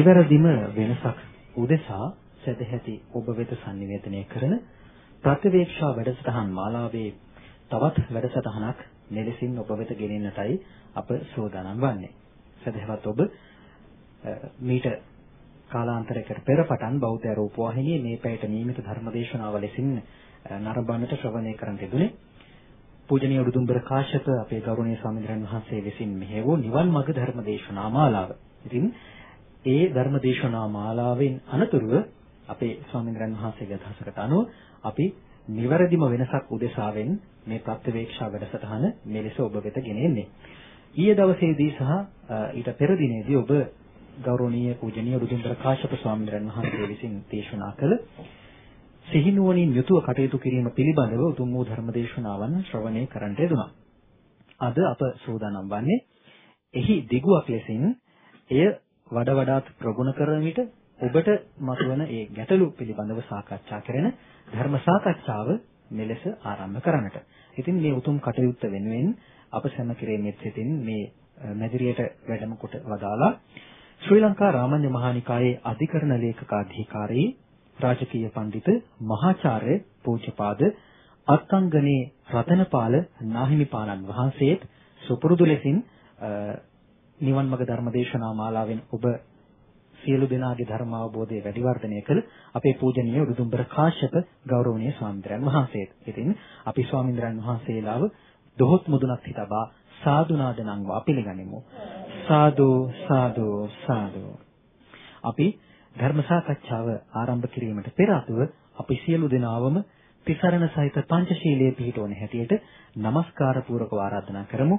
නිවැරදිම වෙනසක් උදෙසා සදැහැති ඔබ වෙත sannivedanaya කරන ප්‍රතිවේක්ෂා වැඩසටහන් මාලාවේ තවත් වැඩසටහනක් මෙලෙසින් ඔබ වෙත ගෙනෙන්නටයි අප සූදානම් වන්නේ. සදහවත් ඔබ මීට කාලාන්තරයකට පෙර පටන් බෞද්ධ රූපවාහිනියේ මේ පැයට නියමිත ධර්මදේශනාව ලෙසින් නරඹන්නට ශ්‍රවණය කරන්න ලැබුණේ. පූජනීය උඩුදුම්බර කාශ්‍යප අපේ ගෞරවනීය ස්වාමීන් වහන්සේ විසින් මෙහෙවූ නිවන් මඟ ධර්මදේශනා මාලාව. ඉතින් ඒ ධර්මදේශනා මාලාවෙන් අනතුරුව අපේ ස්වාමීන් වහන්සේගේ අදහසකට අනුව අපි නිවැරදිම වෙනසක් උදෙසාවෙන් මේ ප්‍රත්‍යවේක්ෂා වැඩසටහන මෙලෙස ඔබ වෙත ගෙනෙන්නේ. ඊයේ දවසේදී සහ ඊට පෙර දිනේදී ඔබ ගෞරවනීය පූජනීය රුදුම්බර කාශ්‍යප ස්වාමීන් වහන්සේ විසින් දේශනා කළ සිහිනුවණින් යුතුව කටයුතු කිරීම පිළිබඳව උතුම් වූ ධර්මදේශනාවන් ශ්‍රවණය කරන්නට යෙදුණා. අද අප සූදානම් වන්නේ එහි දිගුවක් ලෙසින් එය වඩ වඩාත් ප්‍රගුණ කරන විට ඔබට මතුවන ඒ ගැටලු පිළිබඳව සාකච්ඡා කරන ධර්ම සාකච්ඡාව මෙලෙස ආරම්භ කරන්නට. ඉතින් මේ උතුම් කටයුත්ත වෙනුවෙන් අප සැම කිරීමෙත් සිටින් මේ මැදිරියට වැඩම කොට වදාලා ශ්‍රී ලංකා රාමඤ්ඤ මහානිකායේ අධිකරණ ලේකකාධිකාරී රාජකීය පඬිත මහාචාර්ය පූජ්‍යපාද අත්ංගනේ රතනපාල නාහිමිපාණන් වහන්සේත් සුපුරුදු ලෙසින් නිවන් මඟ ධර්මදේශනා මාලාවෙන් ඔබ සියලු දෙනාගේ ධර්ම අවබෝධය වැඩි වර්ධනය කළ අපේ පූජනීය උදුම්බර කාශ්‍යප ගෞරවනීය ස්වාමීන් වහන්සේත්. ඉතින් අපි ස්වාමීන් වහන්සේලාව දොහොත් මුදුනක් හිතබා සාදු නාදනංවා පිළිගනිමු. සාදු සාදු සාදු. අපි ධර්ම සාකච්ඡාව ආරම්භ කිරීමට පෙර ආතුව අපි සියලු දෙනාවම තිසරණ සහිත පංචශීලයේ පිහිටවන හැටියට নমස්කාර පූර්වක ආරාධනා කරමු.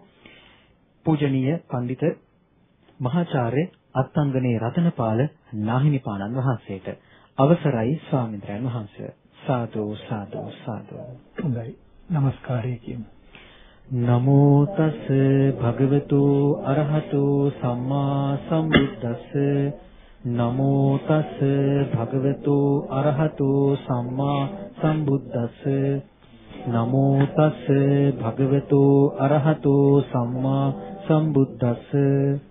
පූජනීය පඬිත මහාචාර්ය අත්ංගනේ රතනපාල නාහිමිපාණන් වහන්සේට අවසරයි ස්වාමීන් වහන්සේ. සාදු සාදු සාදු. හොඳයි. নমස්කාරය කියමු. නමෝ තස් භගවතු අරහතු සම්මා සම්බුද්දස්ස නමෝ තස් භගවතු අරහතු සම්මා සම්බුද්දස්ස නමෝ තස් භගවතු අරහතු සම්මා සම්බුද්දස්ස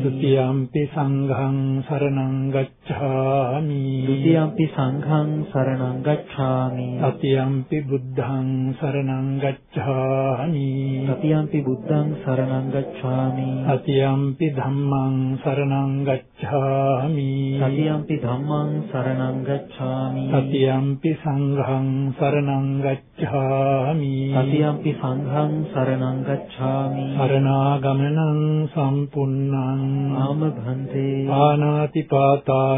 ဒ ුතියම්පි සංඝං සරණං ගච්ඡාමි. ဒ ුතියම්පි සංඝං සරණං ගච්ඡාමි. සතියම්පි බුද්ධං සරණං ගච්ඡාමි. සතියම්පි බුද්ධං සරණං ගච්ඡාමි. සතියම්පි ධම්මං සරණං ගච්ඡාමි. සතියම්පි ධම්මං සරණං ගච්ඡාමි. සතියම්පි සංඝං සරණං ගච්ඡාමි. සතියම්පි සංඝං සරණං ගච්ඡාමි. සරණාගමනං සම්පුන්නං ආම භන්තේ ආනාති පාතා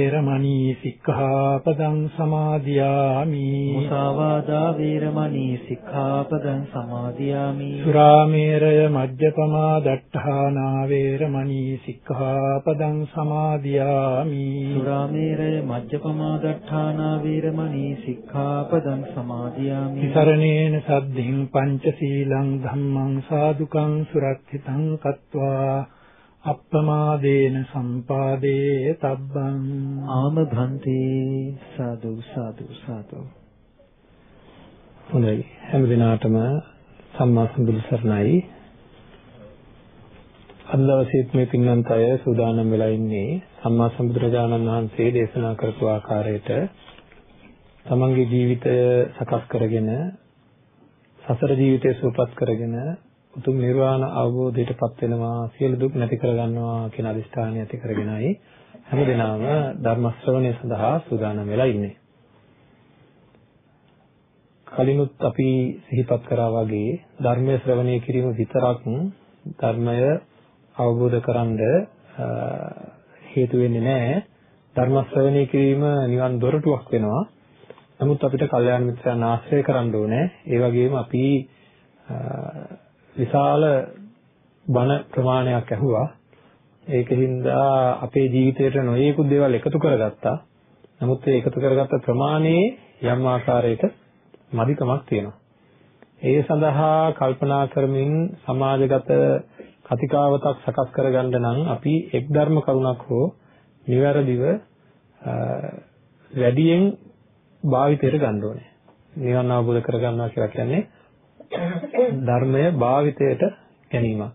වේරමණී සික්ඛාපදං සමාදියාමි මුසාවාදා වේරමණී සික්ඛාපදං සමාදියාමි සුරාමේරය මජ්ජපමා දට්ඨානා වේරමණී සික්ඛාපදං සමාදියාමි සුරාමේරය මජ්ජපමා දට්ඨානා වේරමණී සික්ඛාපදං සමාදියාමි විසරණේන සද්ධින් පංචශීලං ධම්මං සාදුකං සුරක්ෂිතං කତ୍වා අප්පමාදේන සම්පාදේ තබ්බං. ආම භන්තේ සාදු සාදු සාදු. හොඳයි. හැම දිනාටම සම්මා සම්බුදු සරණයි. අද දවසේත් මේ පින්නන්ත අය සූදානම් වෙලා ඉන්නේ සම්මා සම්බුදුරජාණන් වහන්සේ දේශනා කරපු ආකාරයට තමන්ගේ ජීවිතය සකස් කරගෙන සසර ජීවිතය සුවපත් කරගෙන උතුම් නිර්වාණ අවබෝධයටපත් වෙනවා සියලු දුක් නැති කරගන්නවා කියන අදිෂ්ඨානය ඇති කරගෙනයි හැමදෙනාම ධර්ම ශ්‍රවණය සඳහා සූදානම් වෙලා ඉන්නේ. කලිනුත් අපි සිහිපත් කරා වගේ ධර්මයේ ශ්‍රවණය කිරීම විතරක් ධර්මය අවබෝධ කරන්ඩ හේතු වෙන්නේ නැහැ. ධර්ම ශ්‍රවණය කිරීම නිවන් දොරටුවක් වෙනවා. නමුත් අපිට කල්යාණ මිත්‍රයන් ආශ්‍රය කරන්න ඕනේ. ඒ වගේම අපි විශාල බණ ප්‍රමාණයක් ඇහුවා. ඒකින්ද අපේ ජීවිතයට නොයේකුත් දේවල් එකතු කරගත්තා. නමුත් ඒ එකතු කරගත්ත ප්‍රමාණයේ යම් ආකාරයක මදිකමක් තියෙනවා. ඒ සඳහා කල්පනා කරමින් සමාජගත කතිකාවතක් සකස් කරගන්න නම් අපි එක් ධර්ම කරුණක් හෝ නිවැරදිව වැඩියෙන් භාවිතයට ගන්න ඕනේ. නිවන් අවබෝධ කරගන්නවා කියලා කියන්නේ ධර්මය භාවිතයට ගැනීමක්.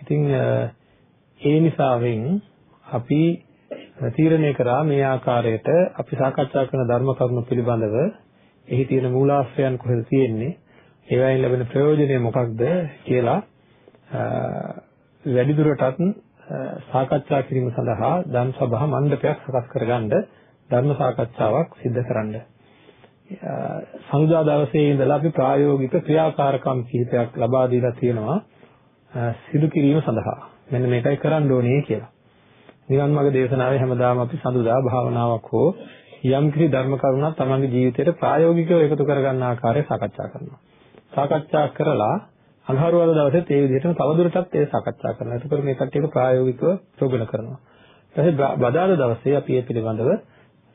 ඉතින් ඒ නිසාවෙන් අපි තීරණය කරා මේ ආකාරයට අපි සාකච්ඡා කරන ධර්ම කරුණු පිළිබඳව එහි තියෙන මූලාශ්‍රයන් කොහෙද තියෙන්නේ ඒවයින් ලැබෙන ප්‍රයෝජනය මොකක්ද කියලා වැඩිදුරටත් සාකච්ඡා කිරීම සඳහා ධම් සභා මණ්ඩපයක් සකස් කරගන්න ධර්ම සාකච්ඡාවක් සිදු කරන්න. සමුදා දවසේ ඉඳලා අපි ප්‍රායෝගික ක්‍රියාකාරකම් කිහිපයක් ලබා දීලා තියෙනවා සිදු කිරීම සඳහා. මෙන්න මේකයි කරන්න ඕනේ කියලා. නිවන් මාර්ග දේශනාවේ හැමදාම අපි සඳුදා භාවනාවක් හෝ යම් කිසි ධර්ම කරුණක් තමන්ගේ ජීවිතයට ප්‍රායෝගිකව එකතු කරගන්න ආකාරය සාකච්ඡා කරනවා. සාකච්ඡා කරලා අඟහරුවාද දවසේත් ඒ විදිහටම තවදුරටත් ඒ සාකච්ඡා කරනවා. ඒකපර මේ කට්ටියක ප්‍රායෝගිකව ප්‍රගුණ කරනවා. ඊට පස්සේ බදාද දවසේ අපි මේ පිළිබඳව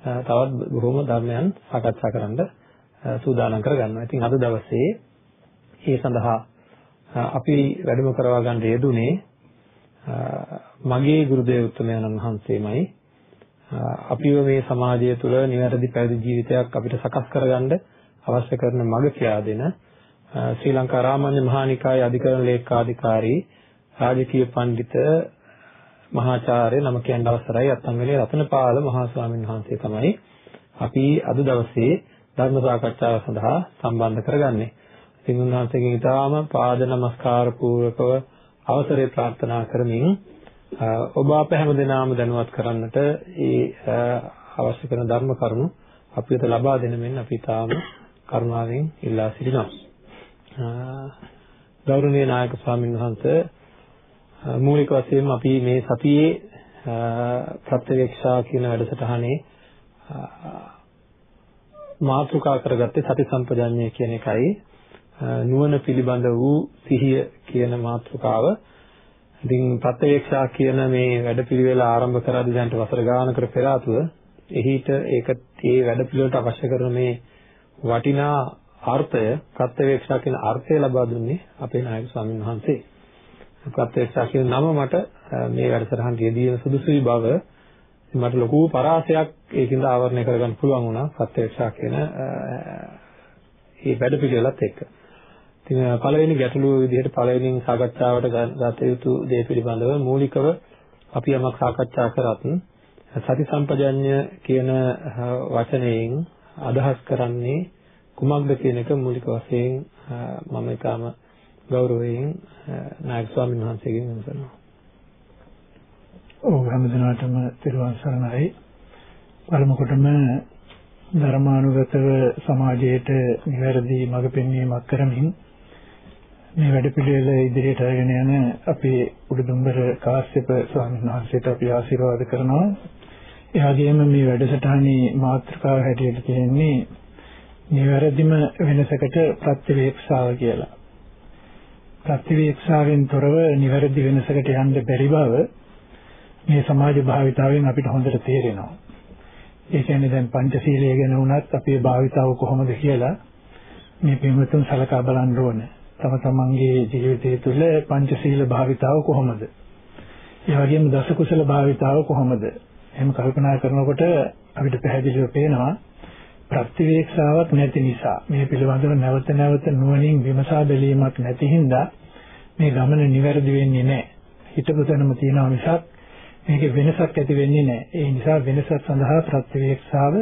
තවත් බොහොම ධර්මයන් සාකච්ඡා කරන්න සූදානම් කරගන්නවා. ඉතින් අද දවසේ ඒ සඳහා අපි වැඩම කරවා ගන්න යෙදුනේ මගේ ගුරු දේවෝත්තමයන්න් වහන්සේමයි අපිව මේ සමාජය තුළ නිවැරදි පැවිදි ජීවිතයක් අපිට සකස් කරගන්න අවශ්‍ය කරන මඟ කියා දෙන ශ්‍රී ලංකා රාමඤ්ඤ මහානිකායේ අධිකරණ ලේකාධිකාරී රාජකීය පඬිත මහාචාර්ය නම කියන්න අවසරයි අත්තංගලේ රතනපාල මහා ස්වාමීන් වහන්සේ තමයි අපි අද දවසේ ධර්ම සාකච්ඡාව සඳහා සම්බන්ධ කරගන්නේ. ඉතින් උන්වහන්සේගෙන් ඊටාම පාද නමස්කාර පූර්වකව අවසරය ප්‍රාර්ථනා කරමින් ඔබ අප හැම දිනම දැනුවත් කරන්නට ඒ අවශ්‍ය කරන ධර්ම කරුණු අපිට ලබා දෙන මෙන් අපි තාම කරුණාවෙන් ඉල්ලා සිටිනවා. ගෞරවනීය නායක ස්වාමීන් වහන්සේ මූලික වශයෙන්ම අපි මේ සතියේ ප්‍රත්‍යවේක්ෂා කියන වැඩසටහනේ මාතෘකා කරගත්තේ සති සම්පජඤ්ඤය කියන එකයි නුවණ පිළිබඳ වූ සිහිය කියන මාතෘකාව. ඉතින් ප්‍රත්‍යවේක්ෂා කියන මේ වැඩපිළිවෙල ආරම්භ කරද්දී දැන්ට වසර ගානකට පෙර ආතුව එහිට ඒක ඒ වැඩපිළිවෙලට අවශ්‍ය කරන මේ වටිනා අර්ථය ප්‍රත්‍යවේක්ෂා කියන අර්ථය ලබා දුන්නේ අපේ නායක ස්වාමීන් වහන්සේ. ප්‍රත්‍යක්ෂා කියන නම මට මේ වැඩසටහනට යෙදීම සුදුසුයි බව මට ලොකු පරාසයක් ඒකින්ද ආවරණය කරගන්න පුළුවන් වුණා ප්‍රත්‍යක්ෂා කියන මේ වැඩ පිළිවෙලත් එක්ක. ඉතින් පළවෙනි ගැටලුව විදිහට පළවෙනිින් සාකච්ඡාවට ගත යුතු දේ පිළිබඳව මූලිකව අපි යමක් සාකච්ඡා කරත් සති සම්පජඤ්ඤ කියන වචනයෙන් අදහස් කරන්නේ කුමක්ද කියන එක මූලික වශයෙන් මම ඊටම ගෞරවයෙන් නායක ස්වාමීන් වහන්සේගෙන් විමසනවා. ඔව් හැමදිනටම තිරුවන් සරණයි. පළමු කොටම ධර්මානුගතව සමාජයට නිවැරදි මඟ පෙන්වීමක් කරමින් මේ වැඩපිළිවෙල ඉදිරියට අරගෙන යන අපේ උඩුදුම්බර කාශ්‍යප ස්වාමීන් වහන්සේට අපි ආශිර්වාද කරනවා. එයාගේම මේ වැඩසටහනේ මාතෘකාව හැටියට තියෙන්නේ නිවැරදිම වෙනසකට ප්‍රතිවේක්ෂාව කියලා. ප්‍රතිවේක්ෂාවෙන් තොරව නිවැරදි වෙනසකට යන්න බැරි බව මේ සමාජ භාවිතාවෙන් අපිට හොඳට තේරෙනවා. ඒ කියන්නේ දැන් පංචශීලය ගැන වුණත් අපේ භාවිතාව කොහොමද කියලා මේ පින්වතුන් සලකා බලන්න ඕනේ. තම තමන්ගේ ජීවිතය තුළ පංචශීල භාවිතාව කොහොමද? ඒ වගේම දස කුසල භාවිතාව කොහොමද? එහෙම කල්පනා කරනකොට අපිට පැහැදිලිව පේනවා ප්‍රතිවේක්ෂාවක් නැති නිසා මේ පිළිබඳව නැවත නැවත නුවණින් විමසා බැලීමක් නැති හින්දා මේ ගමන නිවැරදි වෙන්නේ නැහැ. හිතපු තැනම තියෙනවා මිසක් මේක වෙනසක් ඇති වෙන්නේ නැහැ. ඒ නිසා වෙනසක් සඳහා ප්‍රතිවේක්ෂාව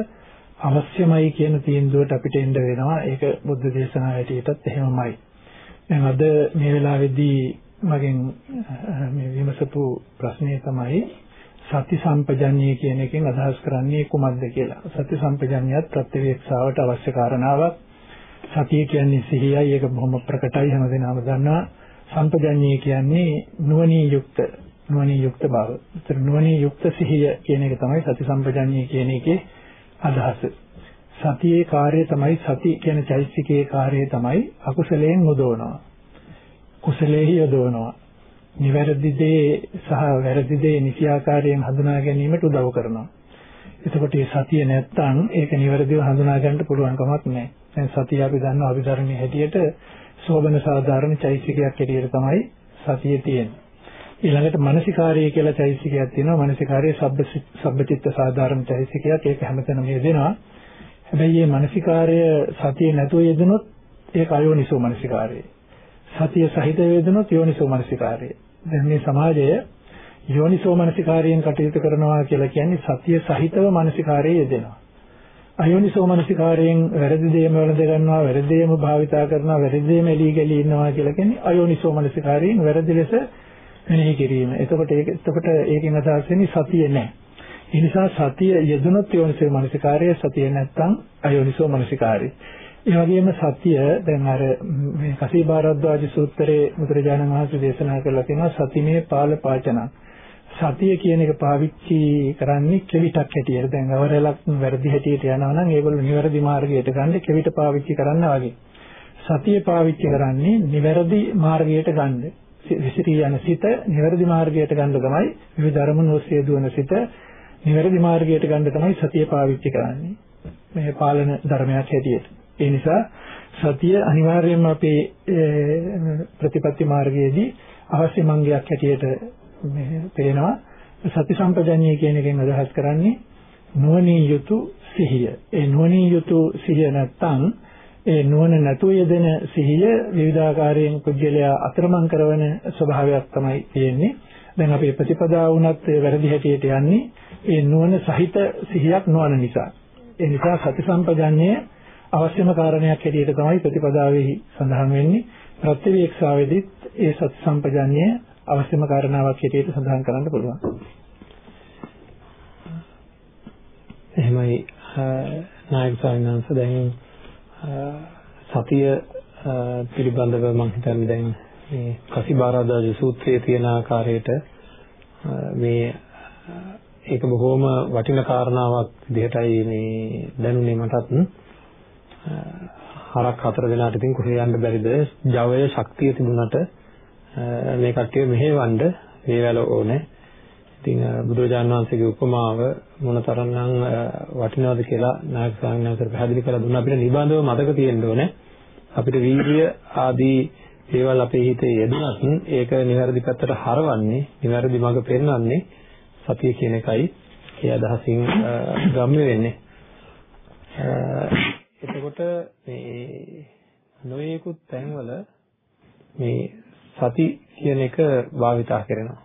අවශ්‍යමයි කියන තීන්දුවට අපිට එන්න වෙනවා. ඒක බුද්ධ දේශනාව හැටියටත් එහෙමමයි. දැන් අද මේ වෙලාවේදී මගෙන් මේ විමසපු ප්‍රශ්නේ තමයි සති සම්පජඤ්ඤය කියන එකෙන් අදහස් කරන්නේ කුමක්ද කියලා. සති සම්පජඤ්ඤයත් ප්‍රත්‍යවේක්ෂාවට අවශ්‍ය කාරණාවක්. සතිය කියන්නේ සිහියයි ඒක බොහොම ප්‍රකටයි හැමදෙනාම දන්නවා. සම්පජඤ්ඤය කියන්නේ නුවණින් යුක්ත නුවණින් යුක්ත බව. ඒතර නුවණින් යුක්ත සිහිය කියන එක තමයි සති සම්පජඤ්ඤය කියන එකේ අදහස. සතියේ කාර්යය තමයි සති කියන චෛතසිකයේ කාර්යය තමයි අකුසලයෙන් මුදවනවා. කුසලයේ යොදවනවා. නිවැරදි දේ සහ වැරදි දේ නිසියාකාරයෙන් හඳුනා ගැනීමට උදව් කරනවා. එතකොට මේ සතිය නැත්තම් ඒක නිවැරදිව හඳුනා ගන්නට පුළුවන් කමක් නැහැ. දැන් සතිය අපි දන්නවා අභිධර්මයේ හැටියට සෝබන සාධාරණ චෛතසිකයක් හැටියට තමයි සතිය තියෙන්නේ. ඊළඟට මානසිකාරය කියලා චෛතසිකයක් තියෙනවා. මානසිකාරයේ සබ්බ සබ්බචිත්ත සාධාරණ චෛතසිකයක් ඒක හැමතැනම යෙදෙනවා. හැබැයි මේ මානසිකාරය සතිය නැතුව යෙදුනොත් ඒක අයෝනිසෝ මානසිකාරය. සතිය සහිත වේදනොත් යෝනිසෝ මනසිකාරය. දැන් මේ සමාජය යෝනිසෝ මනසිකාරයෙන් කටයුතු කරනවා කියලා කියන්නේ සතිය සහිතව මනසිකාරයේ යෙදෙනවා. අයෝනිසෝ මනසිකාරයෙන් වැරදි දේම වලද ගන්නවා, වැරදි දේම භාවිතා කරනවා, වැරදි දේම එලී ගලී ඉන්නවා කියලා කියන්නේ අයෝනිසෝ මනසිකාරයෙන් වැරදි ලෙස මෙනෙහි කිරීම. එතකොට ඒක එතකොට ඒකෙන් අදහස් වෙන්නේ සතිය නැහැ. ඒ නිසා සතිය යෙදුනොත් යෝනිසෝ මනසිකාරය, සතිය නැත්නම් අයෝනිසෝ මනසිකාරය. ඒ වගේම සතිය දැන් අර මේ කසීබාරද්වාජ සූත්‍රයේ මුද්‍රජානන් වහන්සේ දේශනා කරලා තියෙනවා සතිමේ පාල පාචන. සතිය කියන එක පාවිච්චි කරන්නේ කෙවිතක් හැටියට. දැන් අවරලක් වැරදි හැටියට යනවා නම් ඒගොල්ලෝ නිවැරදි මාර්ගයට ගන්න කෙවිත පාවිච්චි කරන්න වගේ. සතිය පාවිච්චි කරන්නේ නිවැරදි මාර්ගයට ගන්න. විසිරී යන සිත නිවැරදි මාර්ගයට ගන්න තමයි විවිධ අරමුණු ඔස්සේ දුවන සිත නිවැරදි මාර්ගයට ගන්න තමයි සතිය පාවිච්චි කරන්නේ. මේ පාලන ධර්මයක් හැටියට. ඒ නිසා සතිය අනිවාර්යයෙන්ම අපේ ප්‍රතිපත්ති මාර්ගයේදී අවශ්‍ය මංගයක් හැටියට පේනවා. සති සම්පජඤ්ඤය කියන එකෙන් අදහස් කරන්නේ නුවණින් යුතු සිහිය. ඒ නුවණින් යුතු සිහිය නැත්තම් ඒ නුවණ නැතුව යෙදෙන සිහිය විවිධාකාරයෙන් කුජලයා අතරමං කරන ස්වභාවයක් තමයි තියෙන්නේ. දැන් අපේ ප්‍රතිපදාව වුණත් වැරදි හැටියට යන්නේ ඒ නුවණ සහිත සිහියක් නොවන නිසා. ඒ නිසා සති සම්පජඤ්ඤය අවශ්‍යම කාරණයක් හැටියට තමයි ප්‍රතිපදාවේ සඳහන් වෙන්නේ. ප්‍රතිවේක්ෂාවේදීත් ඒ සත් සම්පජාන්‍ය අවශ්‍යම කාරණාවක් හැටියට සඳහන් කරන්න පුළුවන්. එහෙමයි නායක ස්වාමීන් දැන් සතිය පිළිබඳව මම හිතන්නේ දැන් මේ කසිබාරාදාජ සූත්‍රයේ තියෙන ආකාරයට මේ ඒක බොහොම වටිනා කාරණාවක් විදිහටයි මේ දැනුනේ මටත් හරක් හතර දෙනාට ඉතින් කොහේ යන්න බැරිද? ජවය ශක්තිය තිබුණට මේ කට්ටිය මෙහෙවන්න වේවැල ඕනේ. ඉතින් බුදුරජාණන් වහන්සේගේ උපමාව මොනතරම්නම් වටිනවද කියලා නායක ස්වාමීන් වහන්සේ පැහැදිලි කරලා දුන්නා අපිට නිබඳව මතක තියෙන්න ඕනේ. අපිට වීර්ය ආදී දේවල් අපේ හිතේ යෙදුනත් ඒක නිවැරදි පැත්තට හරවන්නේ, නිවැරදි මඟ පෙන්වන්නේ සතිය කියන එකයි. ඒ අදහසින් ගම්ම්‍ය වෙන්නේ. එතකොට මේ නොයේකුත් තැන්වල මේ සති කියන එක භාවිතා කරනවා.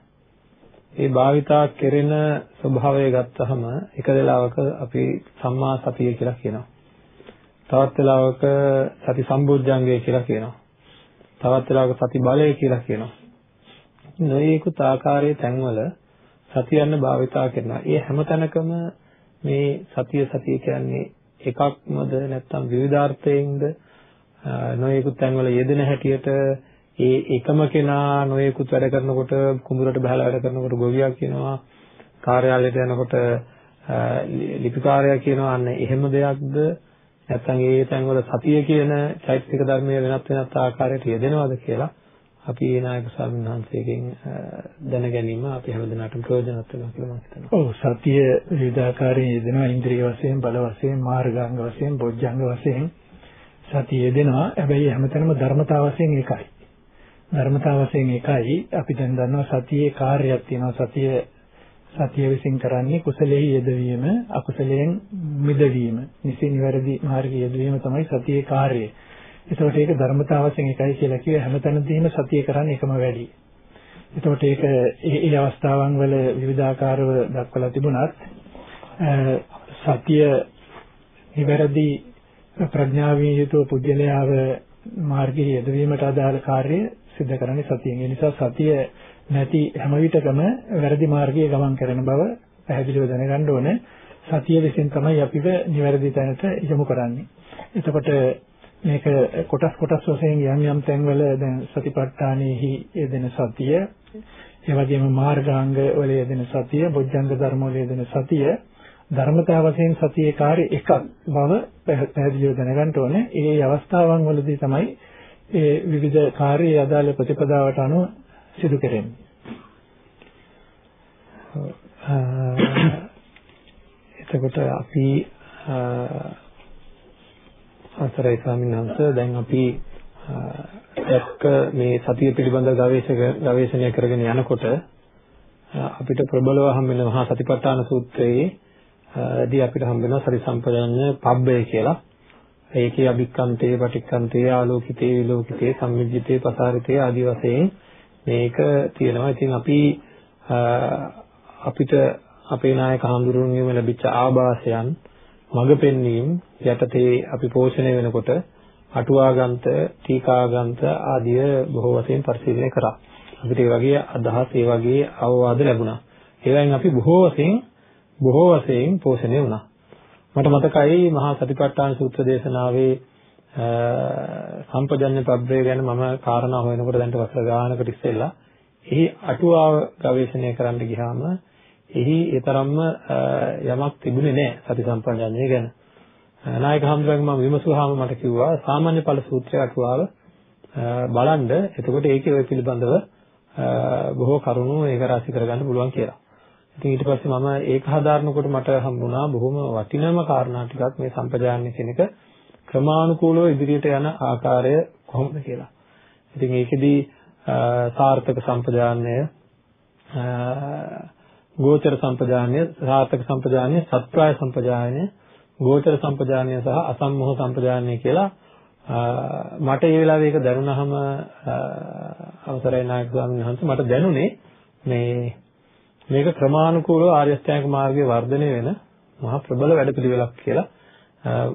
ඒ භාවිතා කෙරෙන ස්වභාවය ගත්තහම එක වෙලාවක අපි සම්මා සතිය කියලා කියනවා. තවත් වෙලාවක සති සම්බොජ්ජංගය කියලා කියනවා. තවත් වෙලාවක සති බලය කියලා කියනවා. නොයේකුත් ආකාරයේ තැන්වල සතියන්න භාවිතා කරනවා. ඒ හැම තැනකම මේ සතිය සතිය කියන්නේ එකක්මද නැත්නම් විවිධාර්ථයෙන්ද නොයෙකුත් තැන්වල යෙදෙන හැටියට ඒ එකම කෙනා නොයෙකුත් වැඩ කරනකොට කුඹුරට බහලා වැඩ කරනකොට ගොවියා කියනවා කාර්යාලයට යනකොට ලිපිකාරයා කියනවා අන්න එහෙම දෙයක්ද? නැත්නම් ඒ තැන්වල සතිය කියන චෛතසික ධර්මයේ වෙනත් වෙනත් ආකාරයට යෙදෙනවද කියලා. අපි ඒ නායක ස්වාමීන් වහන්සේගෙන් දැන ගැනීම අපි හැමදෙනාටම ප්‍රයෝජනවත් වෙනවා කියලා මම හිතනවා. ඔව් සතිය විවිධාකාරයෙන් යෙදෙනවා ඉන්ද්‍රිය වශයෙන් බල වශයෙන් මාර්ගාංග වශයෙන් බොජ්ජංග වශයෙන් සතිය යෙදෙනවා. හැබැයි හැමතැනම ධර්මතාව වශයෙන් එකයි. ධර්මතාව වශයෙන් එකයි. අපි දැන් දන්නවා සතියේ කාර්යයක් තියෙනවා. සතිය සතිය විසින් කරන්නේ කුසලයේ යෙදවීම අකුසලයෙන් මිදවීම. නිසි නිවැරදි මාර්ගයේ යෙදවීම තමයි සතියේ කාර්යය. ඒතකොට ඒක ධර්මතාව වශයෙන් එකයි කියලා කිව්ව හැමතැනදීම සතිය කරන්නේ එකම වැඩි. ඒතකොට ඒක ඒ අවස්ථාවන් වල විවිධාකාරව දක්වලා තිබුණත් සතිය නිවැරදි ප්‍රඥාවෙන් යුතුව පුජ්‍යලයාව මාර්ගයේ යෙදවීමට අදාළ කාර්ය සිදු කරන්නේ සතියෙන්. ඒ නිසා සතිය නැති හැම විටකම වැරදි මාර්ගයේ ගමන් කරන බව පැහැදිලිව දැනගන්න ඕනේ. සතිය විසින් තමයි අපිව නිවැරදි තැනට යොමු කරන්නේ. එතකොට මේක කොටස් කොටස් වශයෙන් යම් යම් තැන්වල දැන් සතිපට්ඨානෙහි යෙදෙන සතිය, ඒ වගේම මාර්ගාංග වල යෙදෙන සතිය, බොජ්ජංග ධර්ම වල යෙදෙන සතිය, ධර්මතා වශයෙන් සතියේ කාර්ය එකක් බව පැහැදිලිව දැනගන්න ඕනේ. ඒ අවස්ථාවන් වලදී තමයි ඒ විවිධ කාර්යයේ අදාළ ප්‍රතිපදාවට අනුව සිදු කෙරෙන්නේ. එතකොට අපි අතරයි ස්වාමීන් වහන්සේ දැන් අපි එක්ක මේ සතිය පිළිබඳ ගවේෂක ගවේෂණය කරගෙන යනකොට අපිට ප්‍රබලව හම් වෙන මහා සතිපට්ඨාන සූත්‍රයේ දී අපිට හම් වෙනවා සති සම්පජාඤ්ඤ පබ්බය කියලා. ඒකේ අභික්කන්තේ පටික්කන්තේ ආලෝකිතේ විලෝකිතේ සම්මිජ්ජිතේ පසාරිතේ ආදී වශයෙන් මේක තියෙනවා. ඉතින් අපි අපිට අපේ නායක හඳුරුවන්ගෙම ලැබිච්ච ආభాසයන් මඟ පෙන්වීම යටතේ අපි පෝෂණය වෙනකොට අටුවාගන්ත, ටීකාගන්ත ආදිය බොහෝ වශයෙන් පරිශීලනය කරා. අපිට ඒ වගේ අදහස්, ඒ වගේ අවවාද ලැබුණා. ඒවෙන් අපි බොහෝ වශයෙන් බොහෝ වශයෙන් පෝෂණය වුණා. මට මතකයි මහා සතිපට්ඨාන සූත්‍ර දේශනාවේ සම්පජඤ්ඤ පබ්බේ ගැන මම කාරණා හොයනකොට දැන් වසර ගානකට ඉස්සෙල්ලා එහි අටුවාව ගවේෂණය කරන්න ගියාම එහි ඒ තරම්ම යමක් තිබුණේ නැහැ සති සම්පජඤ්ඤය ගැන. නායක හඳුනගෙන මම විමසුවාම මට කිව්වා සාමාන්‍ය ඵල සූත්‍රය අටුවාව බලන්න එතකොට ඒකේ ඔය පිළිබඳව බොහෝ කරුණු ඒක රාශි කරගන්න පුළුවන් කියලා. ඉතින් ඊට පස්සේ මම ඒක හදාරනකොට මට හම්බුණා බොහොම වටිනම කාරණා ටිකක් මේ සම්පජාන්‍ය කියන එක ක්‍රමානුකූලව ඉදිරියට යන ආකාරය කොහොමද කියලා. ඉතින් ඒකෙදි සාර්ථක සම්පජාන්‍ය ගෝචර සම්පජාන්‍ය සාර්ථක සම්පජාන්‍ය සත්‍ප්‍රාය සම්පජාන්‍ය ගෝචර සම්පජාන්‍ය සහ අසම්මෝහ සම්පජාන්‍ය කියලා මට ඒ වෙලාවේ ඒක දැනුණාම අවසරයි නායක ස්වාමීන් වහන්සේ මට දැනුනේ මේ මේක ක්‍රමානුකූලව ආර්ය අෂ්ටාංග මාර්ගයේ වර්ධනය වෙන මහා ප්‍රබල වැඩපිළිවෙලක් කියලා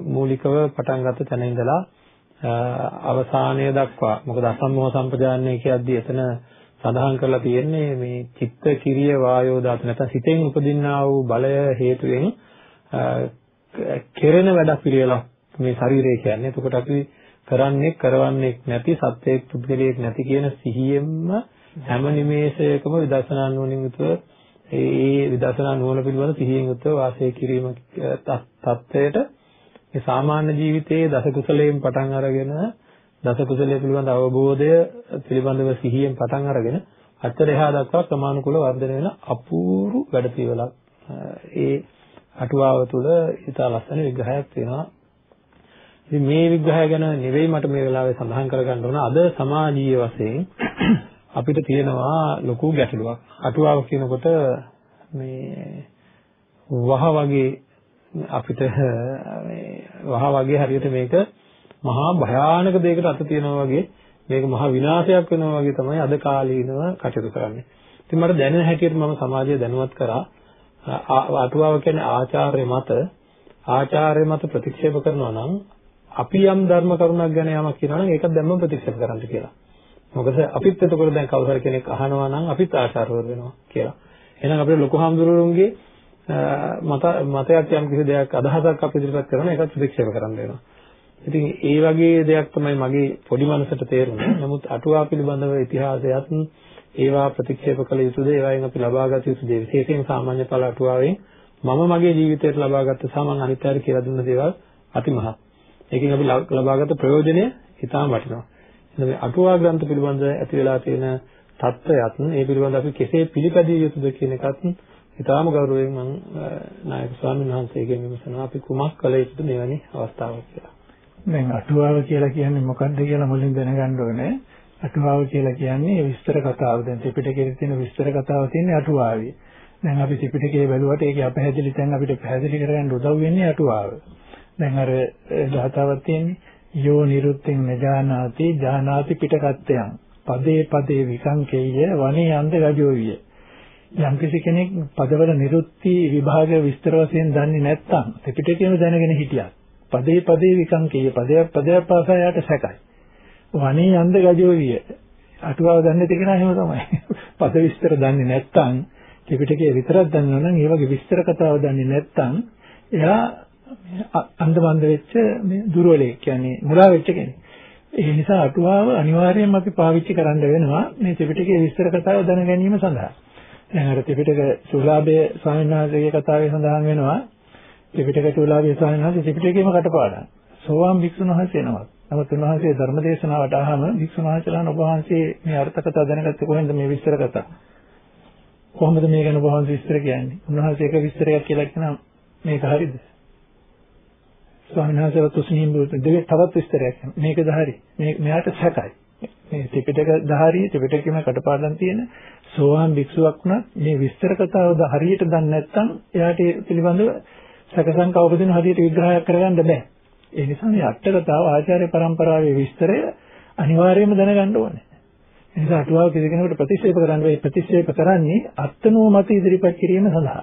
මූලිකව පටන් ගත්ත තැන ඉඳලා අවසානය දක්වා මොකද අසම්මෝහ සම්පජානනය කියද්දී එතන සඳහන් කරලා තියෙන්නේ මේ චිත්ත කිරිය වායෝ ධාතු නැත්නම් සිතෙන් උපදින්නා වූ බලය හේතුවෙන් කෙරෙන වැඩක් පිළිවෙලක් මේ ශරීරය කියන්නේ. එතකොට අපි කරන්නේ කරවන්නේ නැති සත්‍යයක් පුද්ගලයෙක් නැති කියන සිහියෙන්ම හැම නිමේෂයකම විදර්ශනා නුවණින් යුතුව ඒ විදර්ශනා නුවණ පිළිබඳ සිහියෙන් යුතුව වාසය කිරීම තත්ත්වයට මේ සාමාන්‍ය ජීවිතයේ දස කුසලයෙන් පටන් අරගෙන දස කුසලයේ පිළිබඳ අවබෝධය පිළිබඳව සිහියෙන් පටන් අරගෙන අත්තර එහා දක්වා ක්‍රමානුකූල වර්ධනය වෙන අපූර්ව වැඩපිළිවෙලක් ඒ අටුවාව තුළ ඉතා ලස්සන විග්‍රහයක් තියෙනවා. ඉතින් මේ විග්‍රහය ගැන නෙවෙයි මට මේ වෙලාවේ සඳහන් කරගන්න ඕන අද සමාජීය වශයෙන් අපිට තියෙනවා ලොකු ගැටලුවක්. අටුවාව කියනකොට මේ වහ වගේ අපිට මේ වහ වගේ හරියට මේක මහා භයානක දෙයකට අත තියනවා වගේ මේක මහා විනාශයක් වෙනවා වගේ තමයි අද කාලීනව කටයුතු කරන්නේ. ඉතින් මට දැනෙන හැටියට මම සමාජය දැනුවත් කරා අටුවාව කියන්නේ ආචාර්ය මත ආචාර්ය මත ප්‍රතික්ෂේප කරනවා නම් අපි යම් ධර්ම කරුණක් ගැන යමක් කියනවා නම් ඒකත් දැම්මම ප්‍රතික්ෂේප කරන්න කියලා. මොකද අපිත් එතකොට දැන් කවුරු හරි කෙනෙක් අහනවා නම් අපිත් ආචාර්යවරු වෙනවා කියලා. එහෙනම් අපේ ලොකු හාමුදුරුවන්ගේ මත මතයක් යම් කිසි දෙයක් අදහසක් අපි ඉදිරිපත් කරනවා ඒකත් ප්‍රතික්ෂේප කරන්න වෙනවා. ඉතින් ඒ වගේ දෙයක් තමයි මගේ පොඩි මනසට තේරුනේ. නමුත් අටුවා පිළිබඳව ඉතිහාසයත් ඒවා ප්‍රතික්ෂේප කළ යුතුද ඒවායින් අපි ලබාගත යුතු දේ විශේෂයෙන් සාමාන්‍ය ඵල අටුවාවෙන් මම මගේ ජීවිතයට ලබාගත්ත සහ මම අනිත් අයට කියලා දුන්න දේවල් අතිමහත්. ඒකෙන් අපි ලබාගත් ප්‍රයෝජනය ඉතාම වටිනවා. මේ අටුවා ග්‍රන්ථ පිළිබඳ ඇති වෙලා තියෙන தත්ත්වයත් ඒ පිළිබඳ අපි කෙසේ පිළිපැදිය යුතුද කියන එකත් ඉතාම ගෞරවයෙන් මම නායක ස්වාමීන් වහන්සේගෙන් විමසනවා අපි කුමක් කළ යුතුද මෙවැනි අවස්ථාවක කියලා. දැන් අටුවාව කියලා කියන්නේ මොකක්ද කියලා මුලින් දැනගන්න ඕනේ. අටුවාව කියලා කියන්නේ විස්තර කතාව. දැන් ත්‍රිපිටකයේ තියෙන විස්තර කතාව තියෙන්නේ අටුවාවේ. දැන් අපි ත්‍රිපිටකයේ බැලුවට ඒකේ අපහැදිලි තැන් අපිට පැහැදිලි කරගන්න උදව් වෙන්නේ අටුවාව. දැන් අර ගාතාවක් තියෙන්නේ යෝ නිරුත්තෙන් නජානාති ජානාති පිටකත්තයන් පදේ පදේ විකංකේය වනේ යන්ද ගජෝ විය යම් කෙනෙක් පදවල නිරුත්ති විභාග විස්තර වශයෙන් දන්නේ නැත්නම් ත්‍රිපිටකයම දැනගෙන හිටියත් පදේ පදේ විකංකේය පදයක් පදයක් පාසා යාට සැකයි වනේ යන්ද ගජෝවිය. අටුවාව දන්නේ නැති කෙනා එහෙම තමයි. පද විස්තර දන්නේ නැත්නම් ත්‍රිපිටකය විතරක් දන්නවා නම් ඒ වගේ විස්තර කතාව දන්නේ නැත්නම් එයා අන්දමන්ද වෙච්ච මේ දුර්වලයෙක් කියන්නේ මුලා වෙච්ච කෙනෙක්. ඒ නිසා අටුවාව අනිවාර්යයෙන්ම අපි පාවිච්චි කරන්න වෙනවා මේ ත්‍රිපිටකයේ විස්තර කතාව දැන ගැනීම සඳහා. දැන් අර ත්‍රිපිටක සුලාභයේ ස්වාමීන් වහන්සේගේ කතාවේ සඳහන් වෙනවා ත්‍රිපිටක සුලාභයේ ස්වාමීන් වහන්සේ ත්‍රිපිටකයේම කටපාඩම්. සෝවාන් භික්ෂුන් වහන්සේ නමක්. නමුත් උන්වහන්සේ ධර්ම දේශනාවට ආවම භික්ෂුන් වහන්සේලාන ඔබ වහන්සේ මේ අර්ථ කතා දැනගත්තේ කොහෙන්ද මේ විස්තර කතා? කොහොමද මේ ගැන ඔබ වහන්සේ විස්තර කියන්නේ? උන්වහන්සේ එක විස්තරයක් කියලා කියනවා මේක හරියද? ස්වාමීන් වහන්සේවත් උස්නින් දෙවි තවත් විස්තරයක් මේකද හරි මේ මෙයාට සැකයි මේ ත්‍රිපිටක ධාරී ත්‍රිපිටකෙම කටපාඩම් තියෙන සෝවාන් භික්ෂුවක් වුණත් මේ විස්තර කතාව හරියට දන්නේ නැත්නම් එයාට ඒ පිළිබඳව සැකසංකා උපදින හරියට විග්‍රහයක් කරගන්න බෑ ඒ නිසා මේ අට කතාව ආචාර්ය પરම්පරාවේ විස්තරය අනිවාර්යයෙන්ම දැනගන්න ඕනේ ඒ නිසා අටුවාව කිසි කෙනෙකුට ප්‍රතික්ෂේප කරන්න බෑ ප්‍රතික්ෂේප කරන්නේ අත්නෝ මත ඉදිරිපත් කිරීම සඳහා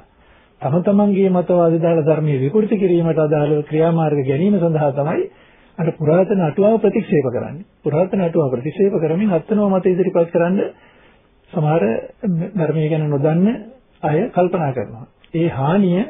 තම තමන්ගේ මතවාද දාලා ධර්මයේ විකෘති කිරීමට අදාළව ක්‍රියාමාර්ග ගැනීම සඳහා තමයි අර පුරාතන අටුවාව ප්‍රතික්ෂේප කරන්නේ. පුරාතන අටුවාව ප්‍රතික්ෂේප කරමින් අත්නව මත ඉදිරිපත් කරන්න සමහර ධර්මයේ ගැන නොදන්න අය කල්පනා කරනවා. ඒ හානිය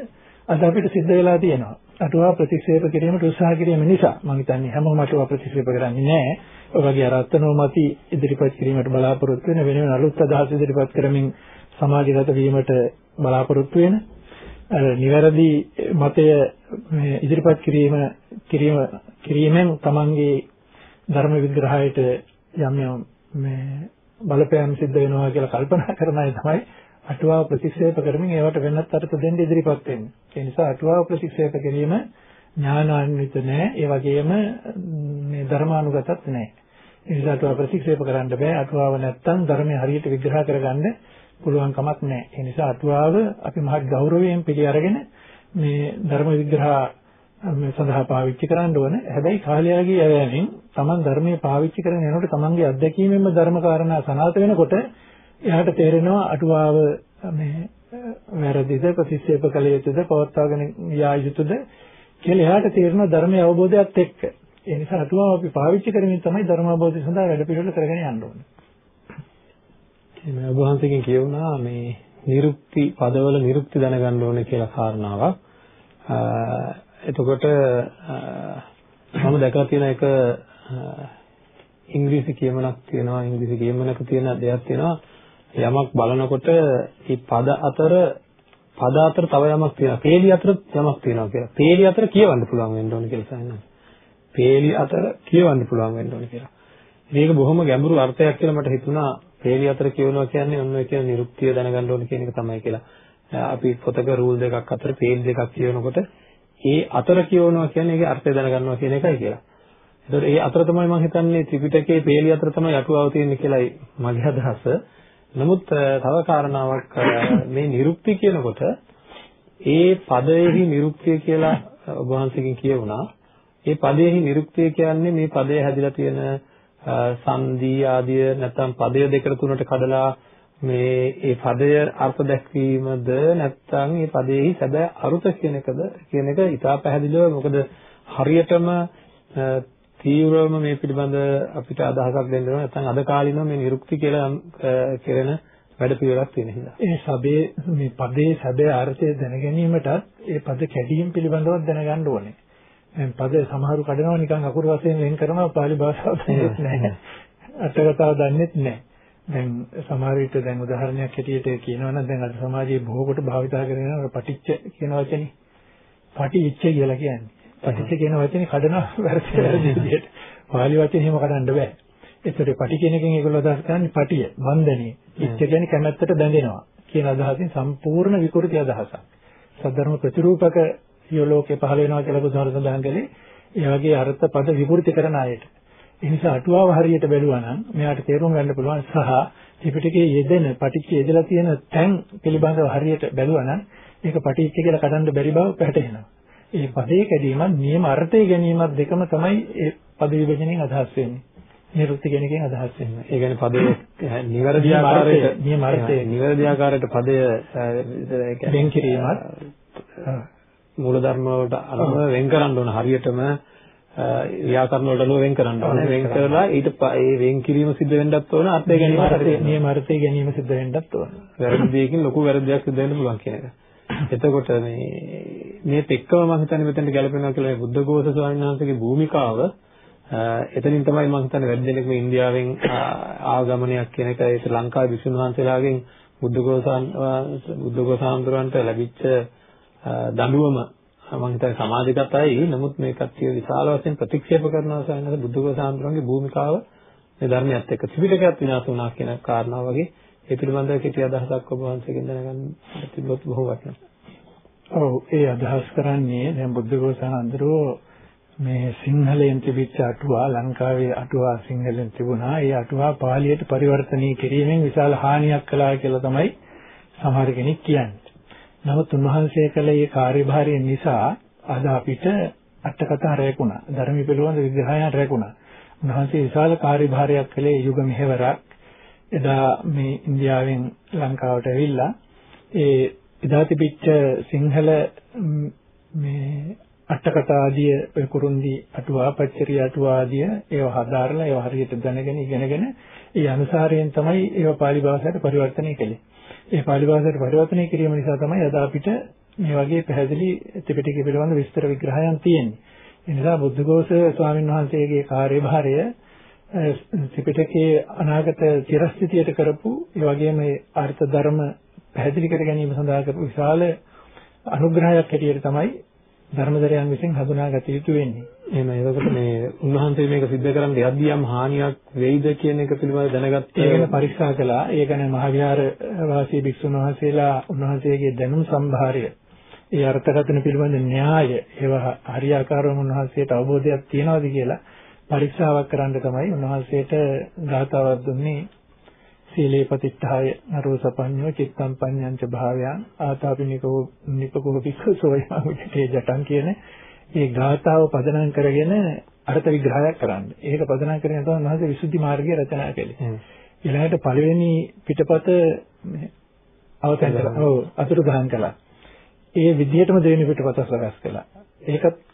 අද අපිට සිද්ධ වෙලා තියෙනවා. අටුවා ප්‍රතික්ෂේප කිරීමට උත්සාහ කිරීම නිසා මම හිතන්නේ හැමෝම අටුවා ප්‍රතික්ෂේප කරන්නේ නැහැ. ඔය වගේ අර අත්නෝමති ඉදිරිපත් කිරීමට බලාපොරොත්තු වෙන වෙන වෙන අලුත් අදහස් ඉදිරිපත් කරමින් සමාජගත වීමට බලාපොරොත්තු වෙන අර නිවැරදි මතය ඉදිරිපත් කිරීම කිරීම කිරීමෙන් තමන්ගේ ධර්ම විග්‍රහයට යම් යම් මේ බලපෑම් සිද්ධ වෙනවා කියලා කල්පනා කරන අය තමයි අටුවාව ප්‍රතික්ෂේප කරමින් ඒවට වෙනත් අර්ථ දෙන්න ඉදිරිපත් වෙන්නේ. ඒ නිසා අටුවාව ප්‍රතික්ෂේප කිරීම ඥානාන්විත නැහැ. ඒ වගේම මේ ධර්මානුගතත් නැහැ. ඒ නිසා අටුවාව ප්‍රතික්ෂේප කරන්න බෑ. අටුවාව නැත්තම් ධර්මය හරියට විග්‍රහ කරගන්න පුළුවන් කමක් නැහැ. ඒ නිසා අටුවාව අපි මහත් ගෞරවයෙන් පිළි අරගෙන මේ ධර්ම විග්‍රහ මේ සඳහා පාවිච්චි කරන්න ඕන. හැබැයි කාලයාගේ ඇවෑමෙන් Taman ධර්මයේ පාවිච්චි කරගෙන යනකොට Tamanගේ අත්දැකීමෙන්ම ධර්ම කාරණා සනාථ වෙනකොට එයාට තේරෙනවා අටුවාව මේ වැරදිද ප්‍රතික්ෂේප කළ යුතුද පවත්වාගෙන යා යුතුද කියලා එයාට තේරෙන ධර්මයේ අවබෝධයත් එක්ක. ඒ නිසා අටුවාව අපි පාවිච්චි කරමින් තමයි ධර්ම අවබෝධය සඳහා වැඩ පිළිවෙල කරගෙන යන්න ඕනේ. මේ ඔබ වහන්සේගෙන් කියුණා මේ නිරුක්ති පදවල නිරුක්ති දැනගන්න ඕනේ කියලා කාරණාවක්. එතකොට මම දැකලා තියෙන එක ඉංග්‍රීසි කියමනක් තියෙනවා ඉංග්‍රීසි කියමනක තියෙන දෙයක් තියෙනවා යමක් බලනකොට මේ පද අතර පද අතර තව යමක් තියෙනවා. පේලි අතර යමක් තියෙනවා කියලා. පේලි අතර කියවන්න පුළුවන් වෙන්න ඕනේ කියලා sayනවා. පේලි අතර කියවන්න පුළුවන් වෙන්න ඕනේ කියලා. මේක බොහොම ගැඹුරු අර්ථයක් කියලා මට හිතුණා පේලි අතර කියවනවා කියන්නේ ඔන්න ඔය කියන නිරුක්තිය දැනගන්න ඕනේ කියන එක තමයි කියලා. අපි පොතක රූල් දෙකක් අතර පේලි දෙකක් කියවනකොට ඒ අතර කියවනවා කියන්නේ ඒකේ අර්ථය දැනගන්නවා කියන එකයි කියලා. ඒතකොට ඒ අතර තමයි මම හිතන්නේ ත්‍රිපිටකයේ පේලි අතර තමයි අටුවාව තියෙන්නේ කියලායි මගේ අදහස. නමුත් තව කාරණාවක් මේ නිරුක්ති කියනකොට ඒ පදයෙහි නිරුක්තිය කියලා ඔබ වහන්සේගෙන් කියවුණා. ඒ පදයෙහි නිරුක්තිය කියන්නේ මේ පදයේ හැදිලා තියෙන සංදි ආදිය නැත්නම් පදය දෙකට තුනට කඩලා මේ ඒ පදය අර්ථ දැක්වීමද නැත්නම් මේ පදයේහි සැබෑ අරුත කියන එකද කියන එක ඉතා පැහැදිලිව මොකද හරියටම තීව්‍රවම මේ පිළිබඳ අපිට අදහසක් දෙන්න ඕන නැත්නම් අද කාලිනව මේ නිරුක්ති කියලා කෙරෙන වැඩ පිළිවෙලක් තියෙන හින්දා. ඒ සබේ මේ පදේ සැබෑ අර්ථය දැන ගැනීමටත් ඒ පද කැඩීම් පිළිබඳව දැනගන්න ඕනේ. දැන් පද සමහරු කඩනවා නිකන් අකුරු වශයෙන් වෙන් කරනවා පාලි භාෂාව දන්නේ නැහැ. අටකතාව දන්නේත් නැහැ. දැන් සමහර විට දැන් උදාහරණයක් හැටියට කියනවා නම් දැන් අද සමාජයේ බොහෝ කොට භාවිතා කරන පටිච්ච කියන වචනේ. පටිච්ච කියලා කියන්නේ. පටිච්ච කියන වචනේ කඩනවා වැරදි වැරදි විදිහට. පාලි වචනේ එහෙම කඩන්න බෑ. ඒතර පටි කියන එකෙන් ඒගොල්ලෝ අදහස් කරන්නේ පටිය, බන්ධනේ. ඉච්ඡ කියන්නේ කැමැත්තට බැඳෙනවා කියන අදහසින් සම්පූර්ණ විකෘති අදහසක්. සද්ධර්ම ප්‍රතිරූපක යෝලෝකේ පහළ වෙනවා කියලා බුදුහාර සඳහන් කළේ ඒ වගේ අර්ථ පද විකෘති කරන අයට. ඒ නිසා අටුවාව හරියට බැලුවා නම් මෙයාට තේරුම් ගන්න පුළුවන් සහ ත්‍රිපිටකයේ යෙදෙන පටිච්ච යෙදලා තියෙන තැන් පිළිබඳව හරියට බැලුවා නම් ඒක පටිච්ච කියලා කඩන්න බැරි බව පැහැටෙනවා. ඒ පදේ කැඩීමත් නියම අර්ථය ගැනීමත් දෙකම තමයි ඒ පද විභජනයෙන් අදහස් වෙන්නේ. නිරුක්ති කියන එකෙන් අදහස් වෙන්නේ. ඒ කියන්නේ පදයේ නිවැරදි ආකාරයට නියම අර්ථය නිවැරදි ආකාරයට පදය වෙන් කිරීමත් මූලධර්ම වලට අනුව වෙන් කරන්න ඕන හරියටම ව්‍යාකරණ වලට වෙන් කරන්න ඕනේ. වෙන් කරලා ඊට ඒ වෙන් කිරීම සිද්ධ වෙන්නත් ඕන අර්ථය ගැනීම අර්ථය නියම අර්ථය ගැනීම සිද්ධ වෙන්නත් ඕන. වැරදි දෙයකින් ලොකු වැරදියක් සිද්ධ වෙන්න පුළුවන් කියන එක. එතකොට මේ මේත් එක්කම මම හිතන්නේ මෙතනට ගැලපෙනවා කියලා මේ බුද්ධඝෝෂ ස්වාමීන් වහන්සේගේ භූමිකාව එතනින් තමයි මම හිතන්නේ වැඩි දෙනෙක් මේ ඉන්දියාවෙන් ආගමනයක් කියන එක ඒක ලංකාවේ විසුණු වහන්සේලාගෙන් බුද්ධඝෝෂාන් බුද්ධඝෝෂාන්තරන්ට ලැබිච්ච දඬුවම මම හිතන්නේ සමාජගතයි නමුත් මේ කට්ටිය විශාල වශයෙන් ප්‍රතික්ෂේප කරනවා සයනස බුද්ධඝෝෂාන්තරන්ගේ භූමිකාව මේ ධර්මයත් එක්ක ත්‍රිපිටකයත් විනාශ වුණා කියන කාරණාව වගේ ඒ පිළිබඳව කෙටි අදහසක් ඔබ වහන්සේගෙන් දැනගන්න තිබුණොත් බොහෝ වටිනවා. ඔව් ඒ අදහස් කරන්නේ දැන් බුද්ධඝෝෂානන්දරෝ මේ සිංහලෙන් තිබිච්ච අටුවා ලංකාවේ අටුවා සිංහලෙන් තිබුණා. ඒ අටුවා පාලියට පරිවර්තනය කිරීමෙන් විශාල හානියක් කළා කියලා තමයි සමහර කෙනෙක් කියන්නේ. නමුත් උන්වහන්සේ කළ මේ කාර්යභාරය නිසා අද අපිට අටකතා රැකුණා. ධර්ම පිළිබඳ විග්‍රහයන් රැකුණා. උන්වහන්සේ විශාල කාර්යභාරයක් කළේ යුග මෙහෙවරක් එදා මේ ඉන්දියාවෙන් ලංකාවට ඇවිල්ලා ඒ එදා තිබිච්ච සිංහල මේ අටකතා ආදිය ඔය කුරුන්දි අටුවා පච්චරිය අටුවා ආදිය ඒව හදාarලා ඒව හරියට දැනගෙන ඉගෙනගෙන ඒ අනුසාරයෙන් තමයි ඒව pāli භාෂාවට පරිවර්තනය කළේ. ඒ pāli භාෂාවට පරිවර්තනය කිරීම නිසා තමයි අද අපිට මේ වගේ පැහැදිලි ත්‍රිපිටකය පිළිබඳ විස්තර විග්‍රහයන් තියෙන්නේ. ඒ නිසා බුද්ධඝෝෂ ස්වාමීන් වහන්සේගේ කාර්යභාරය ත්‍රිපිටකයේ අනාගත චිරස්ථිතියට කරපු ඒ වගේම අර්ථ ධර්ම පැහැදිලි කර ගැනීම සඳහා කරපු විශාල අනුග්‍රහයක් හැටියට තමයි ධර්මදරයන් විසින් හඳුනාගත යුතු වෙන්නේ. එහෙම ඒකට මේ උන්වහන්සේ මේක सिद्ध කරන්න යද්දී යම් හානියක් වෙයිද කියන එක පිළිබඳව දැනගත්ත ඒ ගැන පරීක්ෂා කළා. ඒ ගැන මහවිහාර වාසී භික්ෂුන් වහන්සේලා උන්වහන්සේගේ දැනුම් සම්භාරය ඒ අර්ථකථන පිළිබඳ න්‍යාය ඒවා හරියාකාරවම උන්වහන්සේට අවබෝධයක් තියනවාද කියලා පරීක්ෂාවක් කරන්න තමයි උන්වහන්සේට ගාථාවක් දුන්නේ සීලේ පතිත්තාය නරෝසපඤ්ඤෝ චිත්තම් පඤ්ඤංච භාවයන් ආතාපිනිකෝ නිපකෝ පික්ඛසෝ යමුටේ ජටන් කියන මේ ගාථාව පදනම් කරගෙන අර්ථ විග්‍රහයක් කරන්න. ඒක පදනම් කරගෙන තමයි උන්වහන්සේ විසුද්ධි මාර්ගය රචනා කළේ. ඊළඟට පළවෙනි පිටපත අවතන් කළා. ඔව් අතුරුදහන් කළා. ඒ විදිහටම දෙවෙනි පිටපත සකස් කළා. ඒකත්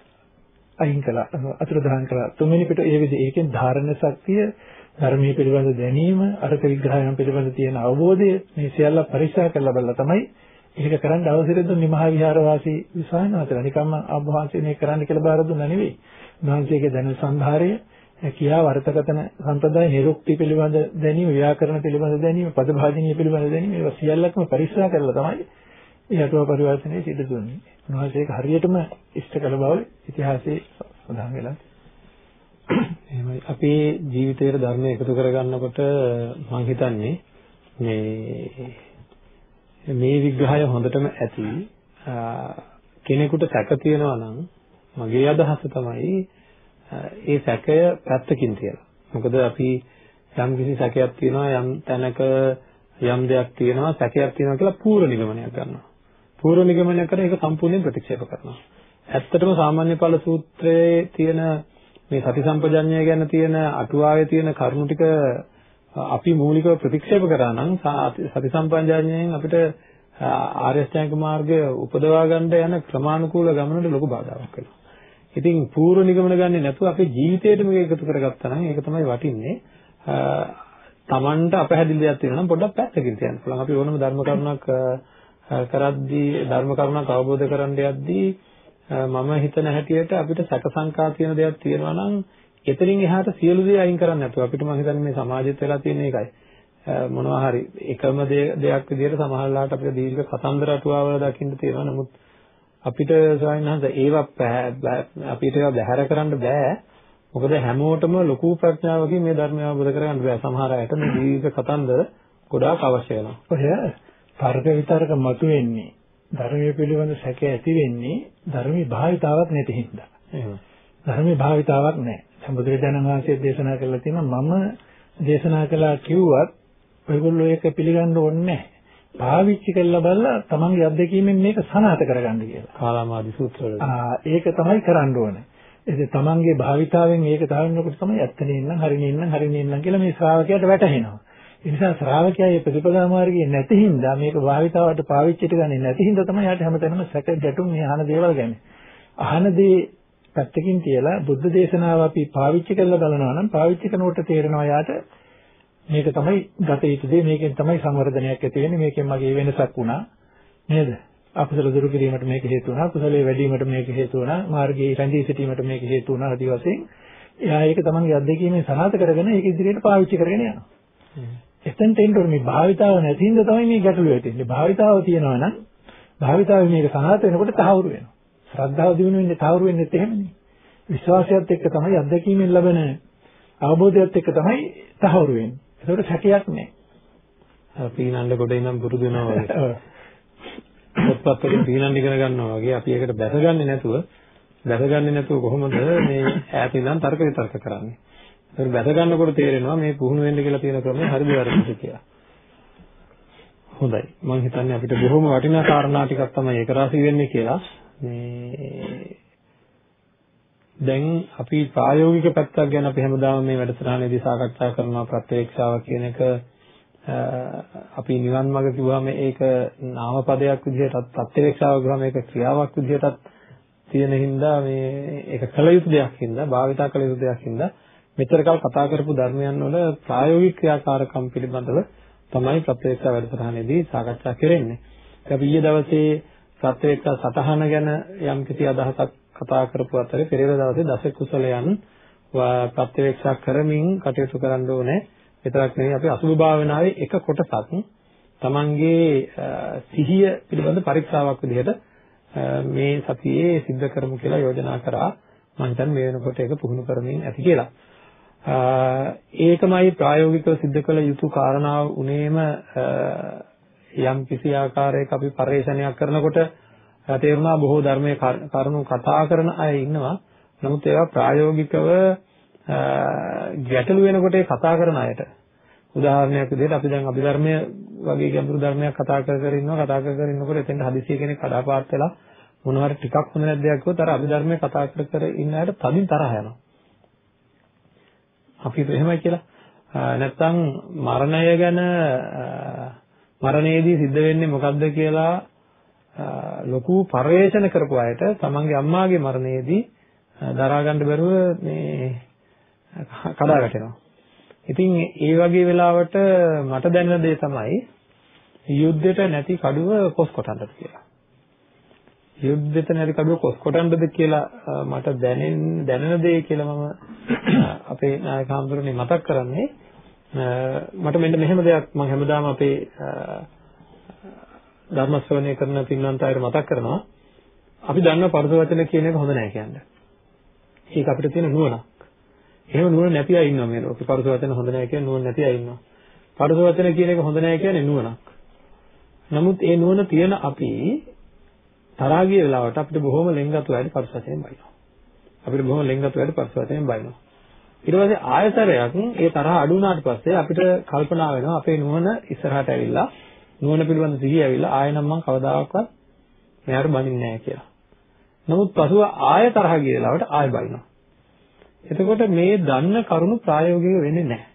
අයින් කළා අතුරුදහන් කළා. තුන්වෙනි පිට ඒ විදිහ. ඒකෙන් ධාරණ ශක්තිය ධර්මයේ පිළිබඳ දැනීම අර්ථ විග්‍රහයන් පිළිබඳ තියෙන අවබෝධය මේ සියල්ල පරික්ෂා කරලා බලලා තමයි ඒක කරන්න අවසර දුන්නේ. මහා විහාරවාසී විසායනාතර නිකම්ම අභාන්සේ මේ කරන්න කියලා බාර දුන්නා නෙවෙයි. උන්වහන්සේගේ දැනුම් සම්භාරය කියා වර්තකතන සම්ප්‍රදාය නිරුක්ති පිළිබඳ දැනීම ව්‍යාකරණ පිළිබඳ දැනීම පදභාජනීය පිළිබඳ දැනීම ඒවා සියල්ලක්ම පරික්ෂා කරලා තමයි ඒ අටුව පරිවර්තනයේ සිදු දුන්නේ. උන්වහන්සේ ඒක හරියටම ඉෂ්ට කළ බව ඉතිහාසයේ සඳහන් වෙලා එහෙමයි අපේ ජීවිතයේ ධර්ම එකතු කරගන්නකොට මම හිතන්නේ මේ මේ විග්‍රහය හොඳටම ඇති කෙනෙකුට සැක තියෙනවා නම් මගේ අදහස තමයි ඒ සැකය පැත්තකින් තියලා. මොකද අපි යම් කිසි සැකයක් තියෙනවා යම් තැනක යම් දෙයක් තියෙනවා සැකයක් තියෙනවා කියලා පූර්ව නිගමනයක් ගන්නවා. පූර්ව නිගමනය කරන එක සම්පූර්ණයෙන් ප්‍රතික්ෂේප කරනවා. ඇත්තටම සාමාන්‍ය ඵල සූත්‍රයේ තියෙන මේ සති සම්පජඤ්ඤය ගැන තියෙන අටුවාවේ තියෙන කරුණු ටික අපි මූලිකව ප්‍රතික්ෂේප කරා නම් සති සම්පජඤ්ඤයෙන් අපිට ආර්ය අෂ්ටාංග මාර්ගය උපදවා ගන්න යන ක්‍රමානුකූල ගමනට ලොකු බාධාවක් වෙනවා. ඉතින් පූර්ව නිගමන ගන්නේ නැතුව අපේ ජීවිතේට මේක එකතු කරගත්තා නම් ඒක තමයි වටින්නේ. තමන්ට අපහැදිලි දෙයක් තියෙනවා නම් පොඩ්ඩක් පැත්තකින් තියන්න පුළුවන්. අපි ඕනම ධර්ම කරුණක් කරද්දී ධර්ම කරුණක් අවබෝධ කරගන්න යද්දී මම හිතන හැටියට අපිට සැක සංකා තියෙන දෙයක් තියෙනවා නම් එතනින් එහාට සියලු දේ අයින් කරන්න නැතුව අපිට මම හිතන්නේ මේ සමාජෙත් වෙලා තියෙන එකයි. මොනවා හරි එකම දෙයක් විදිහට සමහරලාට අපිට දීර්ඝ කතන්දර අටුවාවල දකින්න තියෙනවා. නමුත් අපිට ස්වාමීන් ඒවා අපිට ඒවා බැහැර කරන්න බෑ. මොකද හැමෝටම ලොකු ප්‍රඥාවකින් මේ ධර්මය අවබෝධ කරගන්න බෑ. සමහර අයට මේ දීර්ඝ කතන්දර ගොඩාක් අවශ්‍ය වෙනවා. ඔය තර්ක විතරක මතුවෙන්නේ ධර්මයේ පිළිබඳ සැක ඇති වෙන්නේ ධර්මී භාවිතාවක් නැති හින්දා. එහෙම. ධර්මී භාවිතාවක් නැහැ. සම්බුදුරජාණන් වහන්සේ දේශනා කළා තියෙනවා මම දේශනා කළා කිව්වත් ඔයගොල්ලෝ ඒක පිළිගන්න ඕනේ නැහැ. පාවිච්චි කරලා බලලා තමන්ගේ අත්දැකීමෙන් මේක සනාථ කරගන්න කියලා. කාලාමාදි සූත්‍රවල. ආ ඒක තමයි කරන්න ඕනේ. ඒ තමන්ගේ භාවිතාවෙන් ඒක දාන්නකොට තමයි ඇත්තනේ ඉන්නම් හරිනේ ඉන්නම් හරිනේ ඉන්නම් කියලා මේ ශ්‍රාවකයාට වැටහෙනවා. ඒ නිසා ශ්‍රාවකයා මේ ප්‍රතිපදා මාර්ගයේ නැති හින්දා මේක භාවිතාවට පාවිච්චිට ගන්නේ නැති හින්දා තමයි යාට හැමතැනම සැක ගැටුම් මේ අහන දේවල් ගැන. අහන දේ පැත්තකින් තියලා බුද්ධ දේශනාව අපි පාවිච්චි කරලා බලනවා නම් පාවිච්චි කරනකොට තේරෙනවා යාට මේක තමයි ගත යුතු දේ මේකෙන් තමයි සංවර්ධනයක් ඇති වෙන්නේ මේකෙන් මගේ වෙනසක් වුණා. නේද? අකුසල දුරු කිරීමට මේක හේතු වුණා කුසලයේ වැඩි වීමට මේක හේතු වුණා මාර්ගයේ රැඳී සිටීමට මේක හේතු වුණා ආදී වශයෙන් එයා ඒක තමන්ගේ අත්දැකීමෙන් සනාථ කරගෙන ඒක ඉදිරියට පාවිච්චි කරගෙන යනවා. එතෙන්ට එන්න ඕනේ. මේ භාවිතාව නැතිඳ තමයි මේ ගැටලුව තියෙන්නේ භාවිතාව තියෙනවා නම් භාවිතාවේ මේක සනාථ වෙනකොට තහවුරු වෙනවා. ශ්‍රද්ධාව දිනු වෙන්නේ තහවුරු වෙන්නේ එහෙමනේ. විශ්වාසයත් එක්ක තමයි අත්දැකීමෙන් ලැබෙන අවබෝධයත් එක්ක තමයි තහවුරු වෙන්නේ. ඒකට සැකයක් නැහැ පීනන්න කොට ඉඳන් පුරුදු වෙනවා වගේ. පොත්පත් වලින් පීනන්න ඉගෙන ගන්නවා වගේ අපි ඒකට බැසගන්නේ නැතුව බැසගන්නේ නැතුව කොහොමද මේ ඈත ඉඳන් තර්ක විතර්ක කරන්නේ. ඒක බැස ගන්නකොට තේරෙනවා මේ පුහුණු වෙන්න කියලා තියෙන ක්‍රමය හරිද වැරදිද කියලා. හොඳයි. මම හිතන්නේ අපිට බොහොම වටිනා කාරණා ටිකක් තමයි ඒක රාශී වෙන්නේ කියලා. මේ දැන් අපි ප්‍රායෝගික පැත්තක් ගැන අපි හැමදාම මේ වැඩසටහනේදී සාකච්ඡා කරනවා ප්‍රත්‍යක්ෂාව කියන එක අපි නිවන් මාර්ග කිව්වම ඒක නාම පදයක් විදිහටත් ප්‍රත්‍යක්ෂාව කිව්වම ඒක ක්‍රියාවක් විදිහටත් තියෙන හින්දා මේ ඒක කළ යුතු දෙයක් හින්දා භාවිතා කළ යුතු දෙයක් හින්දා මෙතරකල් කතා කරපු ධර්මයන් වල ප්‍රායෝගික ක්‍රියාකාරකම් පිළිබඳව තමයි ප්‍රත්‍යක්ෂ වැඩසටහනේදී සාකච්ඡා කරන්නේ. අපි ඊයේ දවසේ ප්‍රත්‍යක්ෂ සතහන ගැන යම් කිසි අදහසක් කතා කරපු අතරේ පෙරේද දවසේ දස කුසලයන් ප්‍රත්‍යක්ෂ කරමින් කටයුතු කරන්න ඕනේ. විතරක් නෙවෙයි අපි අසුභ භාවනාවේ එක කොටසක් තමන්ගේ සිහිය පිළිබඳ පරීක්ෂාවක් විදිහට මේ සතියේ සිද්ධ කරමු කියලා යෝජනා කරා මම හිතන්නේ මේ වෙනකොට ඒක පුහුණු කරමින් ඇති කියලා. ඒකමයි ප්‍රායෝගිකව සිද්ධ කළ යුතු කාරණාව උනේම යම් කිසි ආකාරයක අපි පරිශ්‍රණයක් කරනකොට තේරුණා බොහෝ ධර්මයේ කරුණු කතා කරන අය ඉන්නවා. නමුත් ඒවා ප්‍රායෝගිකව ගැටලු වෙනකොට ඒ කතා කරන අයට උදාහරණයක් විදිහට අපි දැන් අභිධර්මය වගේ ගැඹුරු ධර්මයක් කතා කර කර ඉන්නවා කතා කර කර ඉන්නකොට එතෙන්ට හදිසිය කෙනෙක් කඩාපාත් වෙලා මොනවාරි ටිකක් හොඳ නැද්ද දෙයක් කිව්වොත් අර අභිධර්මය කතා කර කර ඉන්න අයට තදින් තරහ යනවා. අපි එහෙමයි කියලා. නැත්තම් මරණය ගැන මරණයේදී සිද්ධ වෙන්නේ මොකද්ද කියලා ලොකු පරිවේෂණ කරපු අයට තමන්ගේ අම්මාගේ මරණයේදී දරා ගන්න බැරුව මේ කඩා වැටෙනවා. ඉතින් ඒ වගේ වෙලාවට මට දැනෙන දේ තමයි යුද්ධෙට නැති කඩුව කොස් කොටන්නද කියලා. යුද්ධෙට නැති කඩුව කොස් කොටන්නද කියලා මට දැනෙන දැනෙන දේ කියලා මම අපේ නායක හඳුරන්නේ මතක් කරන්නේ මට මෙන්න මෙහෙම දෙයක් මම හැමදාම අපේ ධර්ම ශ්‍රවණය කරන පින්වන්ත අයට මතක් කරනවා අපි දන්න පරස වචන කියන එක හොඳ නැහැ කියන්නේ. ඒක අපිට තියෙන නුවණක්. එහෙම නුවණ නැති අය ඉන්නවා මේ ලෝකේ. පරස වචන හොඳ නැහැ කියන නුවණ නැති අය ඉන්නවා. පරස වචන කියන එක හොඳ නැහැ කියන්නේ නුවණක්. නමුත් ඒ නුවණ තියෙන අපි තරහා ගිය වෙලාවට අපිට බොහොම ලෙන්ගතු වැඩි පරස වචනෙන් බයිනවා. අපිට බොහොම ලෙන්ගතු වැඩි පරස වචනෙන් බයිනවා. ඊට පස්සේ ආයතරයක් ඒ තරහ අඩු වුණාට පස්සේ අපිට කල්පනා වෙනවා අපේ නුවණ ඉස්සරහට ඇවිල්ලා නුවණ පිළිබඳ සිහිය ඇවිල්ලා ආයෙ නම් මම කවදාකවත් මෙයාට බනින්නේ නැහැ කියලා. නමුත් පසුව ආයෙ තරහ ගිය වෙලාවට ආයෙ බනිනවා. එතකොට මේ දන්න කරුණු ප්‍රායෝගික වෙන්නේ නැහැ.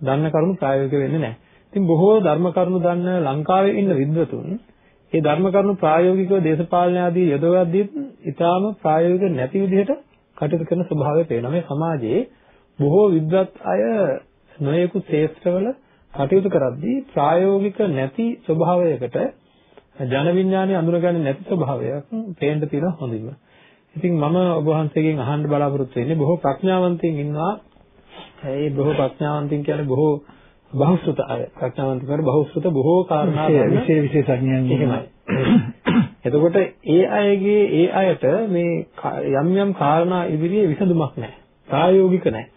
දන්න කරුණු ප්‍රායෝගික වෙන්නේ නැහැ. ඉතින් බොහෝ ධර්ම කරුණු දන්න ලංකාවේ ඉන්න විද්වතුන් මේ ධර්ම කරුණු ප්‍රායෝගිකව දේශපාලන ආදී යොදවද්දී ඊටාම ප්‍රායෝගික නැති විදිහට කටයුතු කරන ස්වභාවය පේනවා. මේ සමාජයේ බොහෝ විද්වත් අය නොයෙකුත් ශේත්‍රවල කටයුතු කරද්දී ප්‍රායෝගික නැති ස්වභාවයකට ජන විඥානය අඳුරගන්නේ නැති ස්වභාවයක් පේන්න තියෙන හොඳින්ම. ඉතින් මම ඔබ වහන්සේගෙන් අහන්න බලාපොරොත්තු වෙන්නේ බොහෝ ප්‍රඥාවන්තයින් ඉන්නවා. ඒ බොහෝ ප්‍රඥාවන්තයින් කියන්නේ බොහෝ බහුශ්‍රත අය. ප්‍රඥාවන්ත කර බහුශ්‍රත බොහෝ කාරණා විශේෂ විශේෂඥයන් එහෙමයි. එතකොට ඒ අයගේ ඒ අයට මේ යම් යම් කාරණා ඉදිරියේ විසඳුමක් නැහැ. ප්‍රායෝගික නැහැ.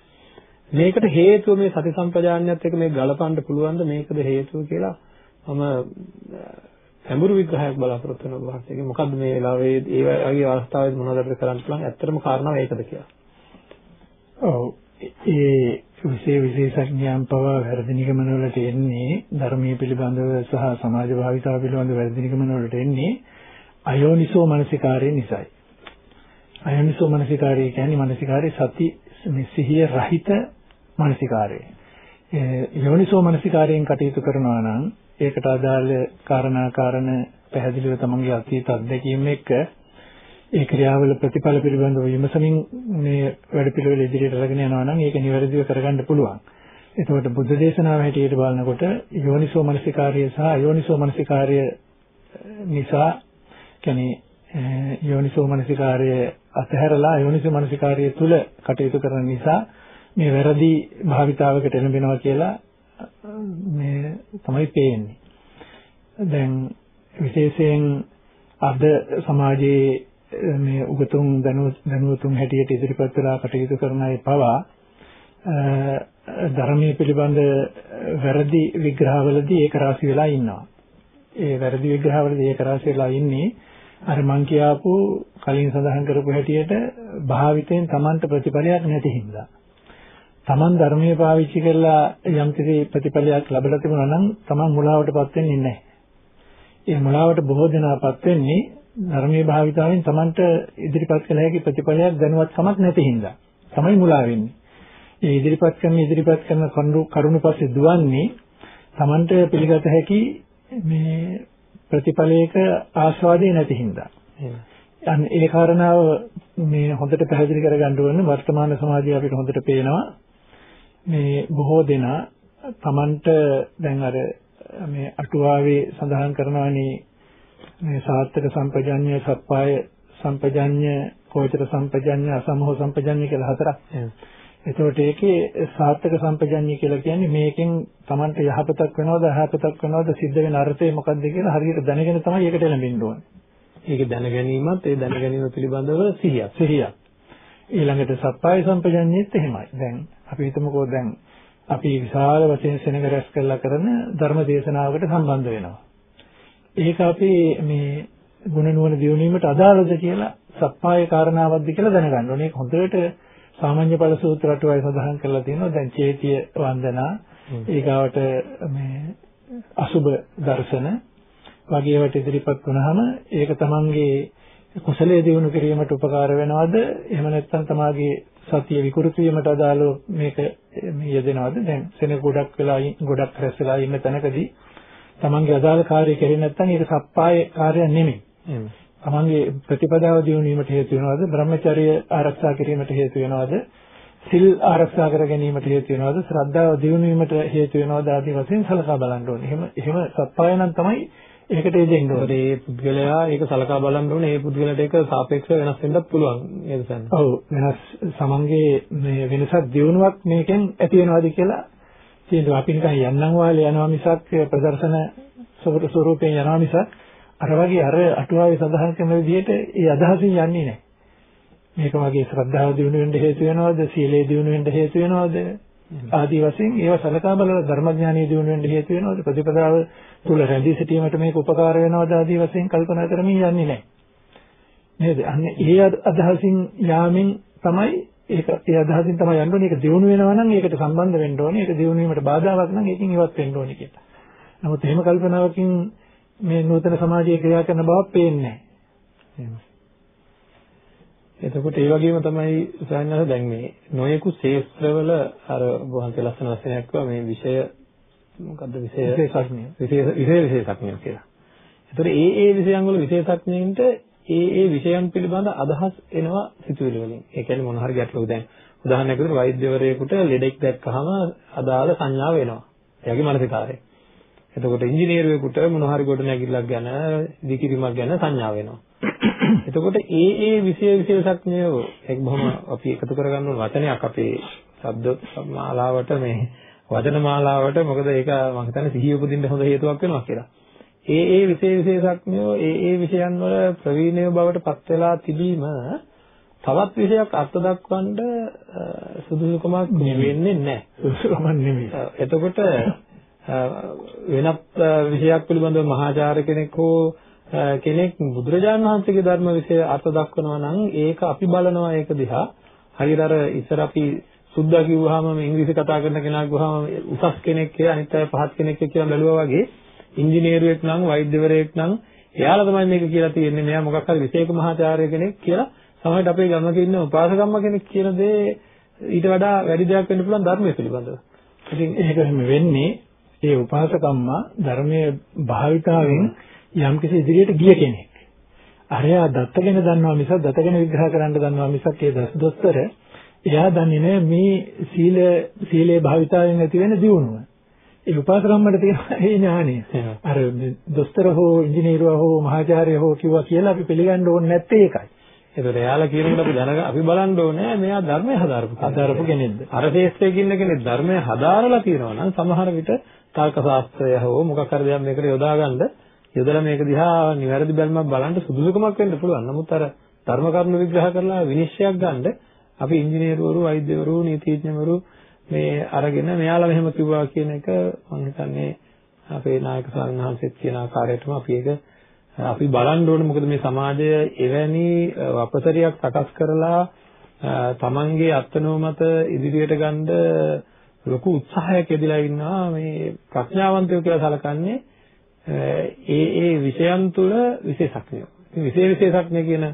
මේකට හේතුව මේ සති සම්පජාඤ්ඤයත් එක්ක මේ ගලපන්න පුළුවන්ද මේකද හේතුව කියලා මම ගැඹුරු විග්‍රහයක් බලාපොරොත්තු වෙන වහන්සේගේ මොකද්ද මේ වෙලාවේ ඒ වගේ අවස්ථාවෙත් මොනවද අපිට කරන්න පුළුවන් ඇත්තටම කාරණාව ඒකද කියලා. ඔව් ඒ විශේෂ විශේෂඥයන් පවා වැරදි නිගමන වලට එන්නේ ධර්මීය පිළිබඳව සහ සමාජ භාවිතාව පිළිබඳව වැරදි නිගමන වලට එන්නේ අයෝනිසෝ මනසිකාරය නිසායි. අයෝනිසෝ මනසිකාරය කියන්නේ මනසිකාරයේ සති සිහිය රහිත මනසිකාරය. යෝනිසෝ මනසිකාරයෙන් කටයුතු කරනවා නම් ඒකට අදාළ කාරණා කාරණ පැහැදිලිව තමන්ගේ අතීත අත්දැකීම් එක්ක ඒ ක්‍රියාවල ප්‍රතිඵල පිළිබඳව විමසමින් මේ වැඩපිළිවෙල ඉදිරියට අරගෙන යනවා නම් ඒක නිවැරදිව කරගන්න පුළුවන්. එතකොට බුද්ධ දේශනාව හැටියට බලනකොට යෝනිසෝ මනසිකාර්ය සහ අයෝනිසෝ මනසිකාර්ය නිසා කියන්නේ යෝනිසෝ මනසිකාර්ය අතහැරලා යෝනිසෝ මනසිකාර්ය තුල කටයුතු කරන නිසා මේ වැරදි භාවිතාවකට එළඹෙනවා කියලා මේ තමයි පේන්නේ. දැන් විශේෂයෙන් අද සමාජයේ මේ උගතුන් දැනුවතුන් හැටියට ඉදිරිපත් වෙලා කටයුතු කරන අය පවා ධර්මයේ පිළිබඳ වැරදි විග්‍රහවලදී ඒක රාශි වෙලා ඉන්නවා. ඒ වැරදි විග්‍රහවලදී ඒක රාශි වෙලා ඉන්නේ අර මං කියාපු කලින් සඳහන් කරපු හැටියට භාවිතයෙන් Tamanට ප්‍රතිඵලයක් නැති හින්දා. Taman ධර්මයේ පාවිච්චි කරලා යම්කිසි ප්‍රතිඵලයක් ලැබලා තිබුණා නම් Taman මුලාවටපත් වෙන්නේ නැහැ. ඒ මුලාවට බොහෝ දෙනාපත් වෙන්නේ ධර්මයේ භාවිතාවෙන් Tamanට ඉදිරිපත් කළ හැකි ප්‍රතිඵලයක් දැනුවත් කමක් නැති හින්දා. තමයි මුලා වෙන්නේ. ඒ ඉදිරිපත් කරන ඉදිරිපත් කරන කරුණු පස්සේ දුවන්නේ Tamanට පිළිගත හැකි මේ ප්‍රතිඵලයක ආස්වාදේ නැති හින්දා. අන්න ඒ කාරණාව මේ හොඳට පැහැදිලි කරගන්න ඕනේ වර්තමාන සමාජයේ අපිට හොඳට පේනවා මේ බොහෝ දෙනා Tamanට දැන් අර මේ අටුවාවේ සඳහන් කරනවානේ මේ සාත්තක සම්පජඤ්ඤය සප්පාය සම්පජඤ්ඤය කෝචර සම්පජඤ්ඤය අසමෝහ සම්පජඤ්ඤය කියලා හතරක්. එතකොට ඒකේ සාත්තක සම්පජඤ්ඤය කියලා කියන්නේ මේකෙන් Tamanට යහපතක් වෙනවද අයහපතක් වෙනවද සිද්ධ වෙන අර්ථය මොකක්ද කියලා හරියට දැනගෙන තමයි ඒකට ලැබෙන්න ඕනේ. ඒක දැන ගැනීමත් ඒ දැන ගැනීම පිළිබඳව සිහියක්. සිහියක්. ඊළඟට සප්පාය සම්පජඤ්ඤයත් එහෙමයි. දැන් අපි හිතමුකෝ දැන් අපි විශාල වශයෙන් සෙනඟ රැස් කරලා කරන ධර්ම දේශනාවකට සම්බන්ධ වෙනවා. ඒක අපි මේ ගුණ නුවණ දියුණුවීමට අදාළද කියලා සප්පාය කාරණාවක්ද කියලා දැනගන්න ඕනේ. ඒක හොඳට සාමාන්‍ය ඵල සූත්‍ර රටුවයි සඳහන් කරලා තියෙනවා. දැන් චේතිය වන්දනා ඊගාවට මේ අසුබ දර්ශන වගේ වට ඉදිරිපත් වුණාම ඒක තමන්ගේ කුසලයේ දිනු කිරීමට උපකාර වෙනවද? එහෙම නැත්නම් තමාගේ සතිය විකෘති වීමට අදාළව මේක යෙදෙනවද? දැන් සෙන ගොඩක් වෙලා ගොඩක් රැස් වෙලා ඉන්න තැනකදී තමන්ගේ අදාළ කාර්යය කෙරෙන්නේ නැත්නම් ඒක සප්පාය කාර්යයක් නෙමෙයි. තමන්ගේ ප්‍රතිපදාව දියුණු වීමට හේතු වෙනවද? බ්‍රහ්මචර්ය ආරක්ෂා කිරීමට හේතු වෙනවද? සිල් ආරක්ෂා කර ගැනීමට හේතු වෙනවද? ශ්‍රද්ධාව දියුණු වීමට හේතු වෙනවද? ආදී වශයෙන් සලකා බලන්න ඕනේ. එහෙම එහෙම සප්පාය නම් තමයි ඒකට යෙදෙන්න ඕනේ. ඒ පුද්ගලයා ඒක සලකා බලන්න ඕනේ. ඒ පුද්ගලයාට ඒක සාපේක්ෂව වෙනස් වෙන්නත් පුළුවන් නේද සන්න? ඔව් වෙනස් සමන්ගේ මේ වෙනසක් දියුණුවක් මේකෙන් ඇති වෙනවද කියලා තියෙනවා. අපි නිකන් යන්නම් වාලේ යනවා මිසක් ප්‍රදර්ශන ස්වරූපයෙන් යනවා මිසක් අර වගේ අර අටුවාවේ සඳහන් කරන විදිහට ඒ අදහසින් යන්නේ නැහැ. මේක වගේ ශ්‍රද්ධාව දිනු වෙන්න හේතු වෙනවද? සීලය දිනු වෙන්න හේතු වෙනවද? ආදී වශයෙන් ඒව සලකා බලලා ධර්මඥානීය දිනු වෙන්න හේතු වෙනවද? ප්‍රතිපදාව තුල රැඳී සිටීමට මේක උපකාර වෙනවද ආදී වශයෙන් කල්පනා කරමින් යන්නේ නැහැ. නේද? අන්න ඒ අදහසින් යාමෙන් තමයි ඒක ඒ අදහසින් තමයි යන්න ඕනේ. ඒක දියුණු වෙනවා නම් ඒකට සම්බන්ධ වෙන්න ඕනේ. ඒක දියුණු වීමට බාධාවක් නම් ඒකෙන් ඉවත් වෙන්න ඕනේ කියලා. නමුත් එහෙම කල්පනාවකින් මේ නූතන සමාජයේ ක්‍රියා කරන බවක් පේන්නේ නැහැ. එතකොට ඒ වගේම තමයි සයන්වල දැන් මේ නොයෙකු ශේස්ත්‍රවල අර වහන්සේ ලස්සන වචනයක් කිව්වා මේ විෂය මොකද්ද විෂය විශේෂඥය විශේෂ විශේෂඥය කියලා. එතකොට ඒ ඒ විෂයන් වල විශේෂඥයින්ට ඒ ඒ විෂයන් පිළිබඳ අදහස් එනවා සිතුවිලි වලින්. ඒ කියන්නේ මොන හරි ගැටලුවක් දැන් උදාහරණයක් විදිහට වෛද්‍යවරයෙකුට ලෙඩෙක් දැක්කහම අදාළ සංඥාව එනවා. එයාගේ මානසිකාරය. එතකොට ඉංජිනේරුවෙකුට මොන හරි ගොඩනැගිල්ලක් ගැන, දිකිරීමක් ගැන සංඥාව එනවා. එතකොට ඒ ඒ විෂය විශේෂඥයෝ එක් බොහොම අපි එකතු කරගන්න ඕන වචනයක් අපේ ශබ්ද මාලාවට මේ වචන මාලාවට මොකද ඒක මම හිතන්නේ සිහිය උපදින්න හොඳ හේතුවක් වෙනවා කියලා. ඒ ඒ විෂය විශේෂඥයෝ ඒ ඒ විෂයන් වල ප්‍රවීණය බවට පත් වෙලා තිබීම තවත් විෂයක් අර්ථ දක්වන්න සුදුසුකමක් වෙන්නේ නැහැ. සුදුසුකමක් නෙමෙයි. එතකොට වෙනත් විෂයක් පිළිබඳව මහාචාර්ය කෙනෙක් හෝ කෙනෙක් බුදුරජාණන් වහන්සේගේ ධර්ම විෂය අර්ථ දක්වනවා නම් ඒක අපි බලනවා ඒක දිහා හරියට අර ඉස්සර අපි සුද්දා කිව්වහම ඉංග්‍රීසි කතා කරන කෙනා කිව්වහම උසස් කෙනෙක් කියලා අනිත් අය පහත් කෙනෙක් කියලා බැලුවා වගේ ඉංජිනේරුවෙක් නම් වෛද්‍යවරයෙක් නම් එයාලා තමයි මේක කියලා තියෙන්නේ මෙයා මොකක් හරි විශේෂ මහාචාර්ය කෙනෙක් කියලා සමහරවිට අපේ ගමක ඉන්න උපාසකම්ම කෙනෙක් කියන දේ ඊට වඩා වැඩි දෙයක් වෙන්න පුළුවන් ධර්මයේ පිළිබඳව. ඉතින් ඒක එහෙම වෙන්නේ ඒ උපාසකම්ම ධර්මයේ භාවිතාවෙන් යම්කිසි ඉදිරියට ගිය කෙනෙක්. අරයා දත්ත ගැන දන්නවා මිසක් දත ගැන විග්‍රහ කරන්න දන්නවා මිසක් ඒ දස් දොස්තර එයා දන්නේ නැහැ මේ සීල සීලේ භාවිතාවෙන් ඇති වෙන දියුණුව. ඒ උපාසකම්මට තියෙන ඒ ඥානය. අර දොස්තර හෝ ඉංජිනේරුවා හෝ මහාචාර්ය හෝ කිව්වා කියලා අපි පිළිගන්න ඕනේ නැත්තේ ඒකයි. ඒතකොට එයාලා කියනකොට අපි දැනග අපි බලන්න ඕනේ මෙයා ධර්මය හදාරපු හදාරපු කෙනෙක්ද? අර ශේෂ්ත්‍රයේ ඉන්න කෙනෙක් ධර්මය හදාරලා තියෙනවා නම් සමහර විට තර්ක ශාස්ත්‍රය හෝ මොකක් හරි දෙයක් මේකට යොදා ගන්න යොදලා මේක දිහා නිවැරදි බැලමක් බලන්න සුදුසුකමක් වෙන්න පුළුවන්. නමුත් අර ධර්ම කරුණු විග්‍රහ කරලා විනිශ්චයක් ගන්න අපි ඉංජිනේරුවරු, වෛද්‍යවරු, නීතිඥවරු මේ අරගෙන මෙයාලා මෙහෙම කිව්වා කියන එක මම හිතන්නේ අපේ නායක ස්වාමීන් වහන්සේත් කියන ආකාරයටම අපි ඒක අපි බලන්න ඕනේ මොකද මේ සමාජය එවැනි වපසරියක් සකස් කරලා තමන්ගේ අත්නෝමත ඉදිරියට ගන්න ලොකු උත්සාහයක් යෙදලා ඉන්නවා මේ ප්‍රඥාවන්තයෝ කියලා සලකන්නේ ඒ ඒ විෂයන් තුළ විශේෂඥයෝ. ඉතින් විශේෂ විශේෂඥ කියන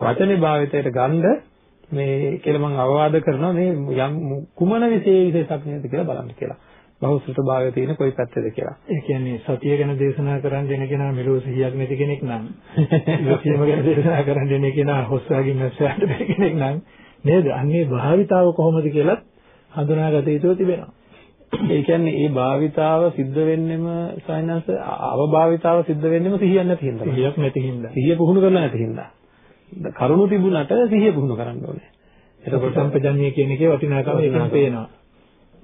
වචනේ භාවිතයට ගන්න මේ කියලා මම අවවාද කරනවා මේ යම් කුමන විශේෂ විශේෂඥයද කියලා බලන්න කියලා. බහුසුත භාවය තියෙන කොයි පැත්තද කියලා. ඒ කියන්නේ සතිය ගැන දේශනා කරන්න දෙන කෙනා මෙලෝ සිහියක් නැති කෙනෙක් නම් ඉවසීම ගැන දේශනා කරන්න දෙන කෙනා හොස්සාගින් නැස්සට බැරි කෙනෙක් නම් නේද? අන්නේ භාවිතාව කොහොමද කියලා හඳුනාගත යුතු තිබෙනවා. ඒ කියන්නේ ඒ භාවිතාව සිද්ධ වෙන්නෙම සයින්ස් අවභාවිතාව සිද්ධ වෙන්නෙම සිහියක් නැති හින්දා. සිහියක් නැති හින්දා. සිහිය පුහුණු කරලා නැති හින්දා. කරුණු තිබුණට සිහිය පුහුණු කරන්න ඕනේ. එතකොට සම්පජන්‍ය කියන එකේ වටිනාකම එකෙන් පේනවා.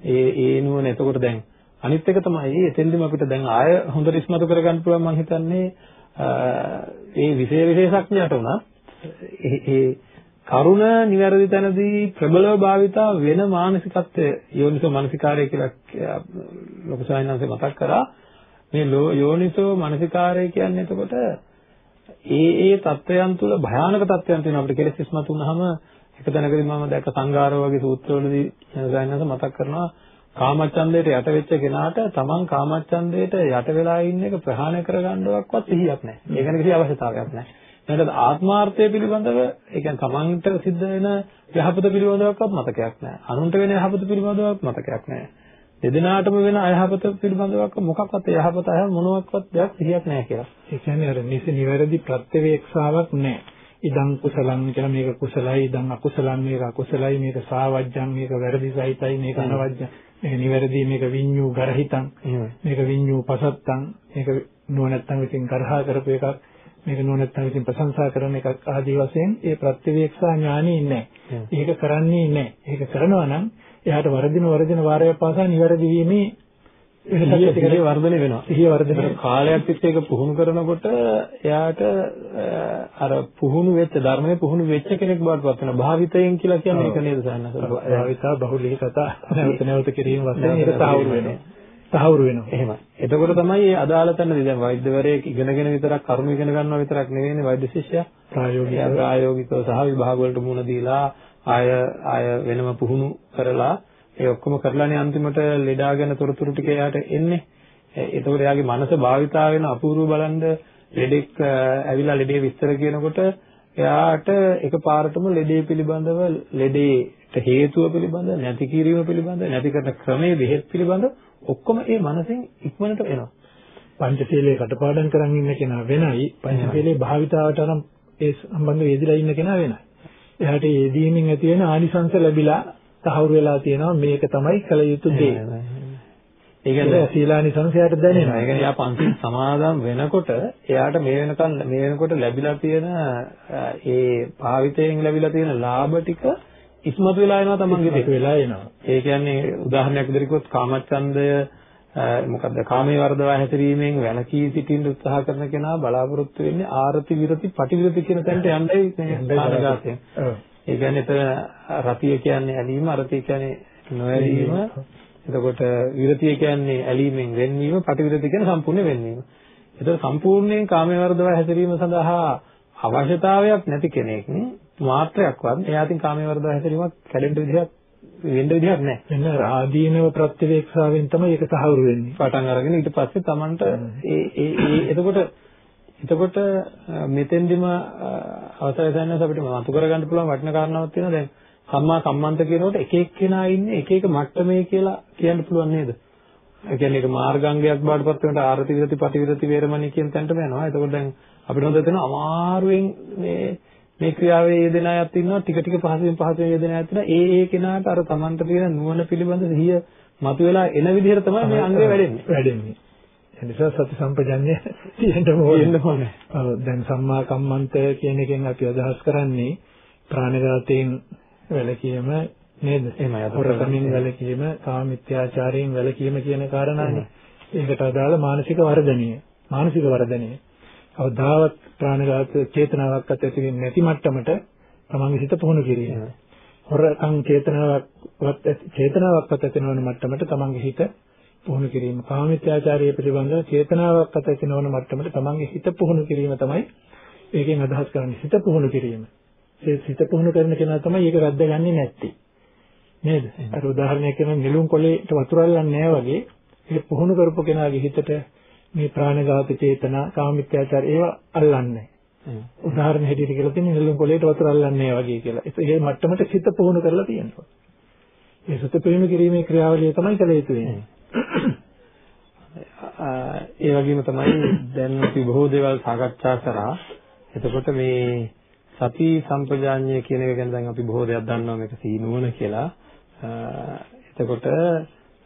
ඒ ඒ නුවණ එතකොට දැන් අනිත් එක තමයි එතෙන්දිම අපිට දැන් ආය හොඳට ඉස්මතු කරගන්න පුළුවන් මම හිතන්නේ ඒ විශේෂ විශේෂඥයට උනත් ඒ කරුණ නිවැරදි තැනදී ප්‍රබලව භාවිතා වෙන මානසිකත්වය යෝනිසෝ මානසිකාරය කියලා ලොකු සාහිණන්සේ මතක් කරා මේ යෝනිසෝ මානසිකාරය කියන්නේ එතකොට ඒ ඒ தත්වයන් තුල භයානක தත්වයන් තියෙනවා අපිට කෙලෙස් ඉස්මතු වුනහම එක තැනකදී මම දැක්ක සංගාරව වගේ සූත්‍රවලදී සාහිණන්ස මතක් කරනවා කාමච්ඡන්දයට යට වෙච්ච කෙනාට තමන් කාමච්ඡන්දයට යට වෙලා ඉන්න එක ප්‍රහාණය කරගන්නවක්වත් සිහියක් නැහැ. ඒ ගැන කිසි අවශ්‍යතාවයක් නැහැ. නැත්නම් ආත්මාර්ථය පිළිබඳව ඒ කියන්නේ තමන්ට සිද්ධ වෙන යහපත පිළිබඳවක්වත් මතකයක් නැහැ. අනුන්ට වෙන යහපත පිළිබඳවක් මතකයක් නැහැ. දෙදෙනාටම වෙන අයහපත පිළිබඳවක් මොකක්වත් යහපත අය මොනවාක්වත් දෙයක් සිහියක් නැහැ කියලා. ඒ කියන්නේ අර නිසි නිවැරදි ප්‍රත්‍යවේක්ෂාවක් නැහැ. ඉදං කුසලං කියලා මේක කුසලයි ඉදං අකුසලං මේක අකුසලයි මේක සාවජ්ජං මේක වැරදි සහිතයි මේක අනවජ්ජං මේක නිවැරදි මේක විඤ්ඤූ ගරහිතං මේක විඤ්ඤූ පසත්තං මේක නුවණැත්තන් විසින් කරහා කරපු එකක් මේක නුවණැත්තන් විසින් ප්‍රශංසා කරන එකක් ආදී වශයෙන් ඒ ප්‍රත්‍යවේක්ෂා ඥානෙ නැහැ. ඒක කරන්නේ නැහැ. ඒක කරනවා නම් එයාට වර්ධින වර්ධින වාරයක් පාසා නිවැරදි වීමේ සිහිය වර්ධනය වෙනවා. සිහිය වර්ධනය වෙනවා. කාලයක් තිස්සේ ඒක පුහුණු කරනකොට එයාට අර පුහුණු වෙච්ච ධර්මයේ පුහුණු වෙච්ච කෙනෙක් බවට පත් වෙනවා. භාවිතයෙන් කියලා කියන්නේ ඒක නේද සන්නස? භාවිතා බහුලී කතා නැවත නැවත කිරීම වශයෙන් ඒක තහවුරු වෙනවා. තහවුරු වෙනවා. එහෙමයි. එතකොට තමයි මේ අදාළ තැනදී දැන් වෛද්‍යවරයෙක් ඉගෙනගෙන විතරක් කරුණු ඉගෙන ගන්නවා විතරක් නෙවෙයිනේ වෛද්‍ය ශිෂ්‍යයා. ප්‍රායෝගිකව ප්‍රායෝගිකව සහ විභාග වලට මුහුණ දීලා ආය ආය වෙනම පුහුණු කරලා ඒ ඔක්කොම කරලානේ අන්තිමට ලෙඩා ගැන තොරතුරු ටික එයාට එන්නේ. එතකොට එයාගේ මනස භාවිතා වෙන අපූර්ව බලන්න ලෙඩෙක් ඇවිල්ලා ලෙඩේ විස්තර කියනකොට එයාට එකපාරටම ලෙඩේ පිළිබඳව ලෙඩේට හේතුව පිළිබඳ නැති කිරීම පිළිබඳ නැති කරන ක්‍රමයේ බෙහෙත් පිළිබඳ ඔක්කොම ඒ මනසෙන් ඉක්මනට එනවා. පංචශීලයේ කටපාඩම් කරන් ඉන්න කෙනා වෙනයි පංචශීලයේ භාවිතාවට නම් ඒ සම්බන්ධව යෙදලා ඉන්න කෙනා වෙනයි. එයාට යෙදීමෙන් ඇති වෙන ආනිසංස ලැබිලා තහවුරු වෙලා තියෙනවා මේක තමයි කළ යුතු දේ. ඒ කියන්නේ සීලානි සංසයට දැනෙනවා. ඒ කියන්නේ යා පන්ති සමාදම් වෙනකොට එයාට මේ වෙනකන් මේ වෙනකොට ලැබිලා තියෙන ඒ භාවිතයෙන් ලැබිලා තියෙන ලාභ ටික ඉස්මතු වෙලා එනවා තමන්ගේ දෙක වෙලා එනවා. ඒ කියන්නේ උදාහරණයක් විදිහට කිව්වොත් කාමච්ඡන්දය මොකද්ද කාමයේ වර්ධවා හැසිරීමෙන් වැළකී සිටින්න උත්සාහ කරන කෙනා බලාපොරොත්තු වෙන්නේ ආරති විරති පටිවිරති කියන තැනට යන්නයි ආනගතය. ඒ කියන්නේ එතන රතිය කියන්නේ ඇලීම, අරතිය කියන්නේ නොඇලීම. එතකොට විරතිය කියන්නේ ඇලීමෙන් වෙන්වීම, පටිවිරති කියන්නේ සම්පූර්ණ වෙන්වීම. එතකොට සම්පූර්ණයෙන් කාමයේ වර්ධව හැසිරීම සඳහා අවශ්‍යතාවයක් නැති කෙනෙක් මාත්‍රයක්වත් එයාටින් කාමයේ වර්ධව හැසිරීමක් කැඩෙන්න විදිහක් වෙන්න විදිහක් නැහැ. එන්න ආදීනව ප්‍රත්‍යවේක්ෂාවෙන් තමයි ඒක තහවුරු වෙන්නේ. පටන් අරගෙන ඊට පස්සේ Tamanට ඒ ඒ එතකොට එතකොට මෙතෙන්දිම අවසරය දැනනස අපිට මතු කරගන්න පුළුවන් වටින කාරණාවක් තියෙනවා දැන් සම්මා සම්මන්ත කියනකොට එක එක්කෙනා ඉන්නේ එක එක මට්ටමේ කියලා කියන්න පුළුවන් නේද? ඒ කියන්නේ ඒක මාර්ගාංගයක් බාටපත් වෙනට ආරති විරති පටිවිරති වේරමණී කියන තැනටම යනවා. එතකොට දැන් අපිට හොඳට තේරෙනවා අමාරුවෙන් මේ මේ ක්‍රියාවේ යෙදෙන අයත් ඉන්නවා ටික ටික පහසුවෙන් පහසුවෙන් යෙදෙන අයත් ඉන්නවා. ඒ ඒ කෙනාට අර Tamanට තියෙන නුවණ පිළිබඳ සිහිය මතුවලා එන විදිහට තමයි මේ අංගය වැඩෙන්නේ. වැඩෙන්නේ. ඒ නිසා සති සම්පජන්‍ය තියෙන්න ඕනේ. දැන් සම්මා කම්මන්ත කියන එකෙන් අපි අදහස් කරන්නේ ප්‍රාණඝාතයෙන් වැළකීම නේද? එහෙමයි හොරකමින් වැළකීම කාමිත්‍යාචාරයෙන් වැළකීම කියන කාරණානේ. ඒකට අදාළ මානසික වර්ධනය. මානසික වර්ධනය අවදාවත් ප්‍රාණඝාත චේතනාවක් ඇති වෙන්නේ නැති මට්ටමට තමන්ගේ හිත පුහුණු කිරීම. හොරකම් චේතනාවක් චේතනාවක්වත් ඇති නොවන මට්ටමට තමන්ගේ හිත පුහුණු කිරීම. කාමිත්‍යාචාරය පිළිබඳව චේතනාවක් ඇති නොවන මට්ටමට තමන්ගේ හිත පුහුණු කිරීම තමයි ඒකෙන් අදහස් කරන්නේ. හිත පුහුණු කිරීම. ඒ හිත පුහුණු කරන කෙනා තමයි ඒක රැද්දගන්නේ නැත්තේ. නේද? අර උදාහරණයක් කියන නිලුම් කොලේට වතුර අල්ලන්නේ නැහැ වගේ ඒක පුහුණු කරපු කෙනාගේ හිතට මේ ප්‍රාණඝාත චේතනා කාමිත්‍යාචාර ඒවා අල්ලන්නේ උදාහරණ හැටියට කියලා තියෙන්නේ නෙළුම් කොළේට වතුර අල්ලන්නේ වගේ කියලා. ඒ මට්ටමට සිත පුහුණු කරලා තියෙනවා. ඒ සිත පුහුණු කිරීමේ ක්‍රියාවලිය තමයි කළ යුතු. ඒ වගේම තමයි දැන් අපි බොහෝ දේවල් සාකච්ඡා කරා. එතකොට මේ සති සම්පජාඤ්ඤය කියන එක ගැන දැන් අපි බොහෝ දේවල් දන්නවා මේක සීනුවන කියලා. එතකොට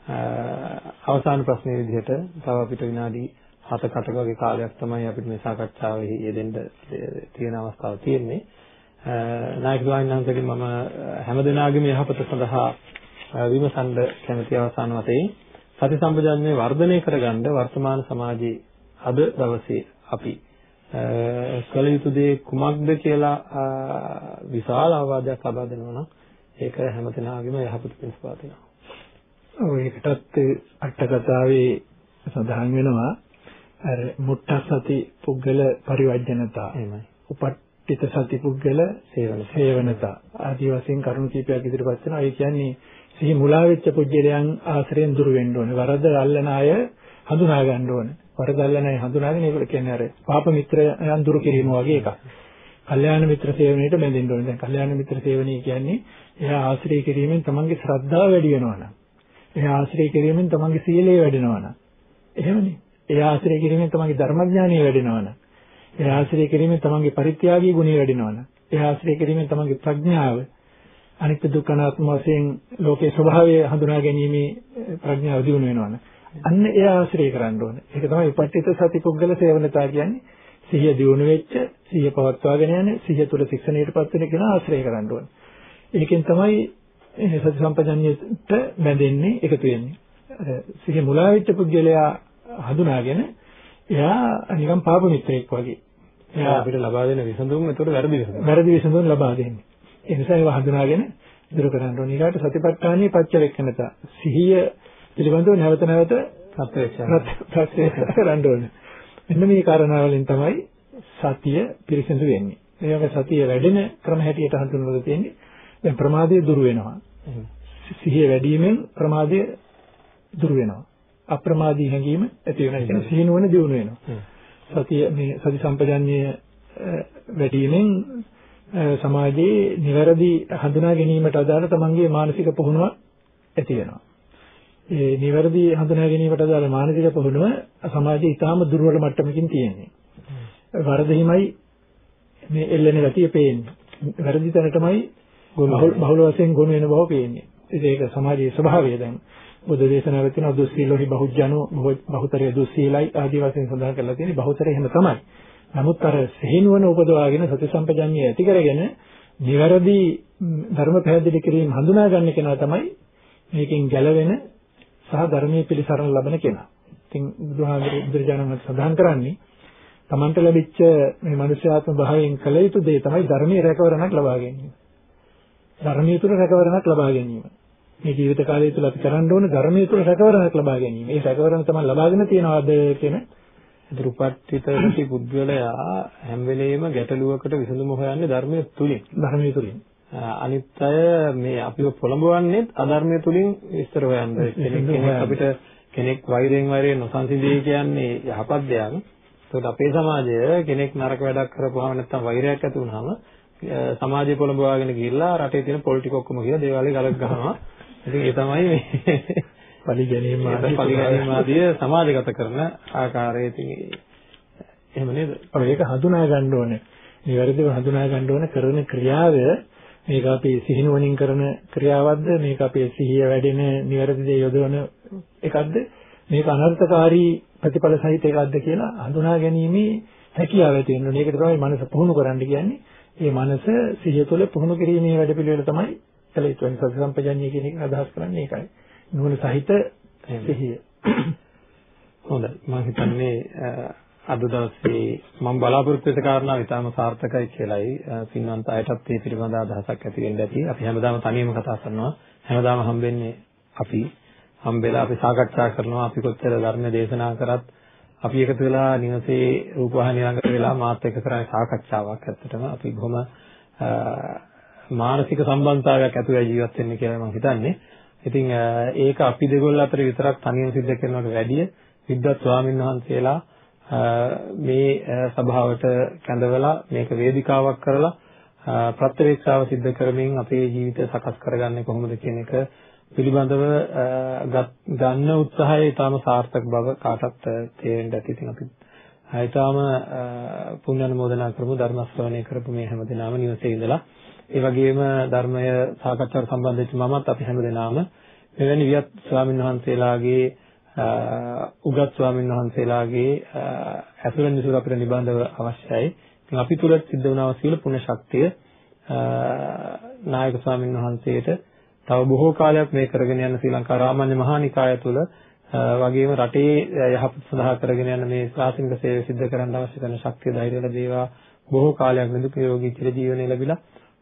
අවසාන ප්‍රශ්නේ විදිහට තව අපිට විනාඩි 7කට වගේ කාලයක් තමයි අපිට මේ සාකච්ඡාවේ යෙදෙන්න තියෙන අවස්ථාව තියෙන්නේ. නායක ස්වාමීන් මම හැමදෙනාගේම යහපත සඳහා විමසන්න කැමති අවසාන වශයෙන් සති සම්පජාන්නේ වර්ධනය කරගන්න වර්තමාන සමාජයේ අද දවසේ අපි කළ යුතු දේ කුමක්ද කියලා විශාල අවවාදයක් ලබා දෙනවා නම් ඒක හැමදෙනාගේම යහපත පිණිස පාතිනවා. ඔය එකටත් අට කතාවේ සඳහන් වෙනවා අර මුට්ටසති පුද්ගල පරිවර්ජනතා එහෙමයි. උපට්ඨිත සති පුද්ගල සේවන සේවනතා ආදී වශයෙන් කරුණු කීපයක් ඉදිරිපත් වෙනවා. ඒ කියන්නේ සිහි මුලා වෙච්ච පුද්ගලයන් ආශ්‍රයෙන් දුර වෙන්න ඕනේ. වරද අල්ලන අය හඳුනා ගන්න ඕනේ. වරද අල්ලන අය හඳුනාගෙන ඒක කියන්නේ අර පාප මිත්‍රයන් දුරු කිරීම වගේ එකක්. කල්යාණ මිත්‍ර සේවනයේට බැඳෙන්න ඕනේ. දැන් කල්යාණ මිත්‍ර සේවනය කියන්නේ එයා ආශ්‍රය කිරීමෙන් තමන්ගේ ශ්‍රද්ධාව වැඩි වෙනවා නම් එයා ආශ්‍රය කිරීමෙන් තමන්ගේ සීලය වැඩෙනවා නම් එහෙමනේ. එයා ආශ්‍රය කිරීමෙන් තමන්ගේ ධර්මඥානය වැඩෙනවා නම් එයා ආශ්‍රය කිරීමෙන් තමන්ගේ පරිත්‍යාගී ගුණය වැඩෙනවා නම් එයා ආශ්‍රය කිරීමෙන් තමන්ගේ ප්‍රඥාව අනිත්‍ය දුක්ඛ අනාත්ම වශයෙන් ලෝකේ ස්වභාවය හඳුනා ගැනීමේ ප්‍රඥාව දියුණු වෙනවා නම් අන්න එයා ආශ්‍රය කරන්න ඕනේ. ඒක තමයි උපට්ඨිත සති පුද්ගල සේවනතා කියන්නේ. සිහිය දියුණු වෙච්ච, සිහිය පවත්වාගෙන යන, සිහිය තුළ ශික්ෂණයටපත් වෙන කෙනා ආශ්‍රය කරන්න ඕනේ. ඒකෙන් තමයි සති සම්පජන්ණයට බැඳෙන්නේ එකතු වෙන්නේ. අර සිහි මුලා වෙච්ච පුද්ගලයා හඳුනාගෙන එයා නිකන් පාප මිත්‍රයෙක් වගේ. එයා අපිට ලබා දෙන විසඳුම් ඒතකොට වැරදි විසඳුම්. වැරදි විසඳුම් ලබා දෙන්නේ. ඒ නිසා ඒවා හඳුනාගෙන දුරු කරන්න ඕනේ. ඊළාට සතිපට්ඨානයේ පච්චවෙක්කනත සිහිය පිළිබඳව නැවත නැවත ප්‍රත්‍යක්ෂ කරන්න ඕනේ. මෙන්න මේ කාරණාවලින් තමයි සතිය පිරිසිදු වෙන්නේ. මේ වගේ සතිය වැඩෙන ක්‍රම හැටියට හඳුන්වලා තියෙන්නේ. දැන් ප්‍රමාදය දුරු වෙනවා. සිහිය වැඩිවීමෙන් ප්‍රමාදය දුරු වෙනවා. අප්‍රමාදී හැඟීම ඇති වෙනවා. ඒ කියන්නේ සිහිනුවන දියුණු වෙනවා. සතිය මේ සති සම්පජන්‍ය වැඩිවීමෙන් සමාජයේ නිවැරදි හඳුනා ගැනීමට අදාළ තමන්ගේ මානසික පුහුණුවක් ඇති වෙනවා. ඒ නිවැරදි හඳුනා ගැනීමට අදාළ මානසික පුහුණුව සමාජයේ ඊටාම දුර්වල මට්ටමකින් තියෙන්නේ. වරදිහිමයි මේ එල්ලෙන ගතිය පේන්නේ. වැරදි තැනටමයි බහුල වශයෙන් ගොනු වෙන බව පේන්නේ. ඒක සමාජයේ ස්වභාවය දැන් බුද්ධ දේශනාවේ තියෙන දුස්සීලෝහි බහුජනෝ බහුතරය දුස්සීලයි ආදී වශයෙන් සඳහන් කරලා තියෙන්නේ බහුතරය එහෙම තමයි. නමුත් අර සිහිනුවන උපදවාගෙන සති සම්පජන්ණිය ඇති කරගෙන නිවැරදි ධර්ම පැහැදිලි කිරීම හඳුනා ගන්න කෙනා තමයි මේකෙන් ගැලවෙන සහ ධර්මයේ පිළිසරණ ලබන කෙනා. ඉතින් බුදුහාමුදුරු බුදුරජාණන් වහන්සේ සඳහන් කරන්නේ තමන්ට ලැබිච්ච මේ මනුෂ්‍යාත්ම භාවයෙන් කළ යුතු දේ තමයි ධර්මයේ රැකවරණක් ලබා ගැනීම. ධර්මයේ තුල රැකවරණක් ලබා ගැනීම. මේ ජීවිත කාලය තුල අපි කරන්න ඕන ධර්මයේ තුල රැකවරණක් ලබා ගැනීම. ඒ රැකවරණ තමයි ලබාගෙන තියනවාද කියන දුරුපත්ිතවති පුද්ගලයා හැම වෙලෙම ගැටලුවකට විසඳුම හොයන්නේ ධර්මයේ තුලින්. ධර්මයේ තුලින්. අනිත් අය මේ අපිව පොළඹවන්නේ අධර්මයේ තුලින් විස්තර හොයන්න. කෙනෙක් අපිට කෙනෙක් වෛරයෙන් වෛරයෙන් නොසන්සිදී කියන්නේ යහපත් දෙයක්. ඒකට අපේ සමාජය කෙනෙක් නරක වැඩක් කරපුවාම නැත්නම් වෛරයක් ඇති වුනහම සමාජය පොළඹවාගෙන ගිහිල්ලා රටේ තියෙන පොලිටික ඔක්කොම කියලා දේවාලේ ගලක් ගහනවා. ඉතින් ඒ තමයි මේ පලි ගැනීම ආදී පලි ගැනීම ආදී සමාජගත කරන ආකාරය ඉතින් එහෙම නේද? ඔව් ඒක හඳුනා ගන්න ඕනේ. නිවැරදිව හඳුනා ගන්න ඕනේ කරන ක්‍රියාව මේක අපි සිහිනුවණින් කරන ක්‍රියාවක්ද මේක අපේ සිහිය වැඩෙන නිවැරදි දේ යොදවන එකක්ද මේක අනර්ථකාරී ප්‍රතිඵල සහිත එකක්ද කියලා හඳුනා ගැනීමේ හැකියාව තියෙනවා. මේකට තමයි මනස පුහුණු කරන්න කියන්නේ. මේ මනස සිහිය තුළ පුහුණු කිරීමේ වැඩපිළිවෙල තමයි කළ යුතු. සති සම්පජඤ්ඤය කියන එක අදහස් කරන්නේ ඒකයි. නුවණ සහිත සිහිය. හොඳයි. මම හිතන්නේ අද දවසේ මම බලාපොරොත්තු වෙච්ච කාරණා ඉතාම සාර්ථකයි කියලායි පින්වන්ත අයටත් මේ පිළිබඳ අදහසක් ඇති වෙන්න ඇති. අපි හැමදාම තනියම කතා කරනවා. හැමදාම හම්බෙන්නේ අපි හම්බෙලා අපි සාකච්ඡා කරනවා. අපි කොච්චර ධර්ම දේශනා කරත් අපි එකතු වෙලා නිවසේ රූපවාහිනිය ළඟට වෙලා මාත් එක්ක කරන්නේ සාකච්ඡාවක් ඇත්තටම අපි බොහොම මානසික සම්බන්ධතාවයක් ඇතුළේ ජීවත් වෙන්න කියලා මම හිතන්නේ. ඉතින් ඒක අපි දෙගොල්ල අතර විතරක් තනියම සිද්ධ කරනවට වැඩිය විද්වත් ස්වාමීන් වහන්සේලා මේ සභාවට කැඳවලා මේක වේදිකාවක් කරලා ප්‍රත්‍යවේක්ෂාව සිද්ධ කරමින් අපේ ජීවිතය සකස් කරගන්නේ කොහොමද කියන එක පිළිබඳව ගන්න උත්සාහය ඊටාම සාර්ථක බව කාටත් තේරෙන්න ඇති. ඉතින් අපි ඊටාම පුණ්‍ය අනුමෝදනා කරමු ධර්ම ශ්‍රවණය කරපු මේ හැමදෙනාම නිවසේ ඉඳලා ඒ වගේම ධර්මය සාකච්ඡාවට සම්බන්ධ වෙච්ච මමත් අපි හැමදෙනාම මෙවැනි වියත් ස්වාමීන් වහන්සේලාගේ උගත් ස්වාමීන් වහන්සේලාගේ ඇසුරෙන් නිසුර අපිට නිබඳව අවශ්‍යයි. ඉතින් අපි තුල සිද්ධ වුණා සීල පුණ්‍ය ශක්තිය නායක ස්වාමීන් වහන්සේට තව බොහෝ කාලයක් මේ කරගෙන යන ශ්‍රී ලංකා රාමඤ්ඤ මහා නිකාය තුල වගේම රටේ යහපත සඳහා කරගෙන යන මේ ශාසනික සේවය සිද්ධ කරන්න අවශ්‍ය කරන ශක්තිය ධෛර්යය ලැබේවා බොහෝ කාලයක් නිදුක් නිරෝගී චිර ජීවනය ලැබිලා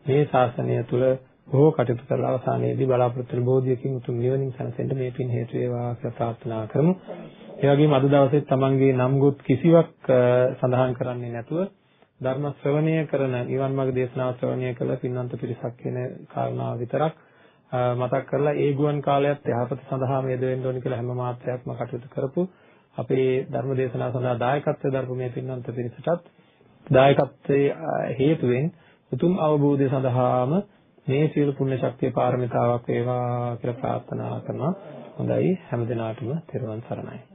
මේ ශාසනය තුල බොහෝ කටයුතු කරලා අවසානයේදී බලාපොරොත්තු වන බෝධියකින් උතුම් නිවනින් සැනසෙන්න මේ පින් හේතු වේවා කියලා ප්‍රාර්ථනා කරමු. ඒ වගේම අද දවසේ තමන්ගේ නම්ගොත් කිසිවක් සඳහන් කරන්නේ නැතුව ධර්ම ශ්‍රවණය කරන නිවන් මාර්ග දේශනාව ශ්‍රවණය කළ පින්වන්ත පිරිසක් කියන කාරණාව විතරක් මතක් කරලා ඒ ගුවන් කාලයත් යහපත සඳහා මේ දෙවෙන්න ඕනි කියලා හැම මාත්‍රයක්ම කටයුතු කරපු අපේ ධර්ම දේශනාව සඳහා දායකත්වයෙන් දරපු මේ පින්වන්ත පිරිසටත් දායකත්වයේ හේතුවෙන් උතුම් අවබෝධය සඳහාම මේ සියලු පුණ්‍ය ශක්තිය පාරමිතාවක් වේවා කියලා ප්‍රාර්ථනා කරනවා. හොඳයි හැම දිනාටම තෙරුවන් සරණයි.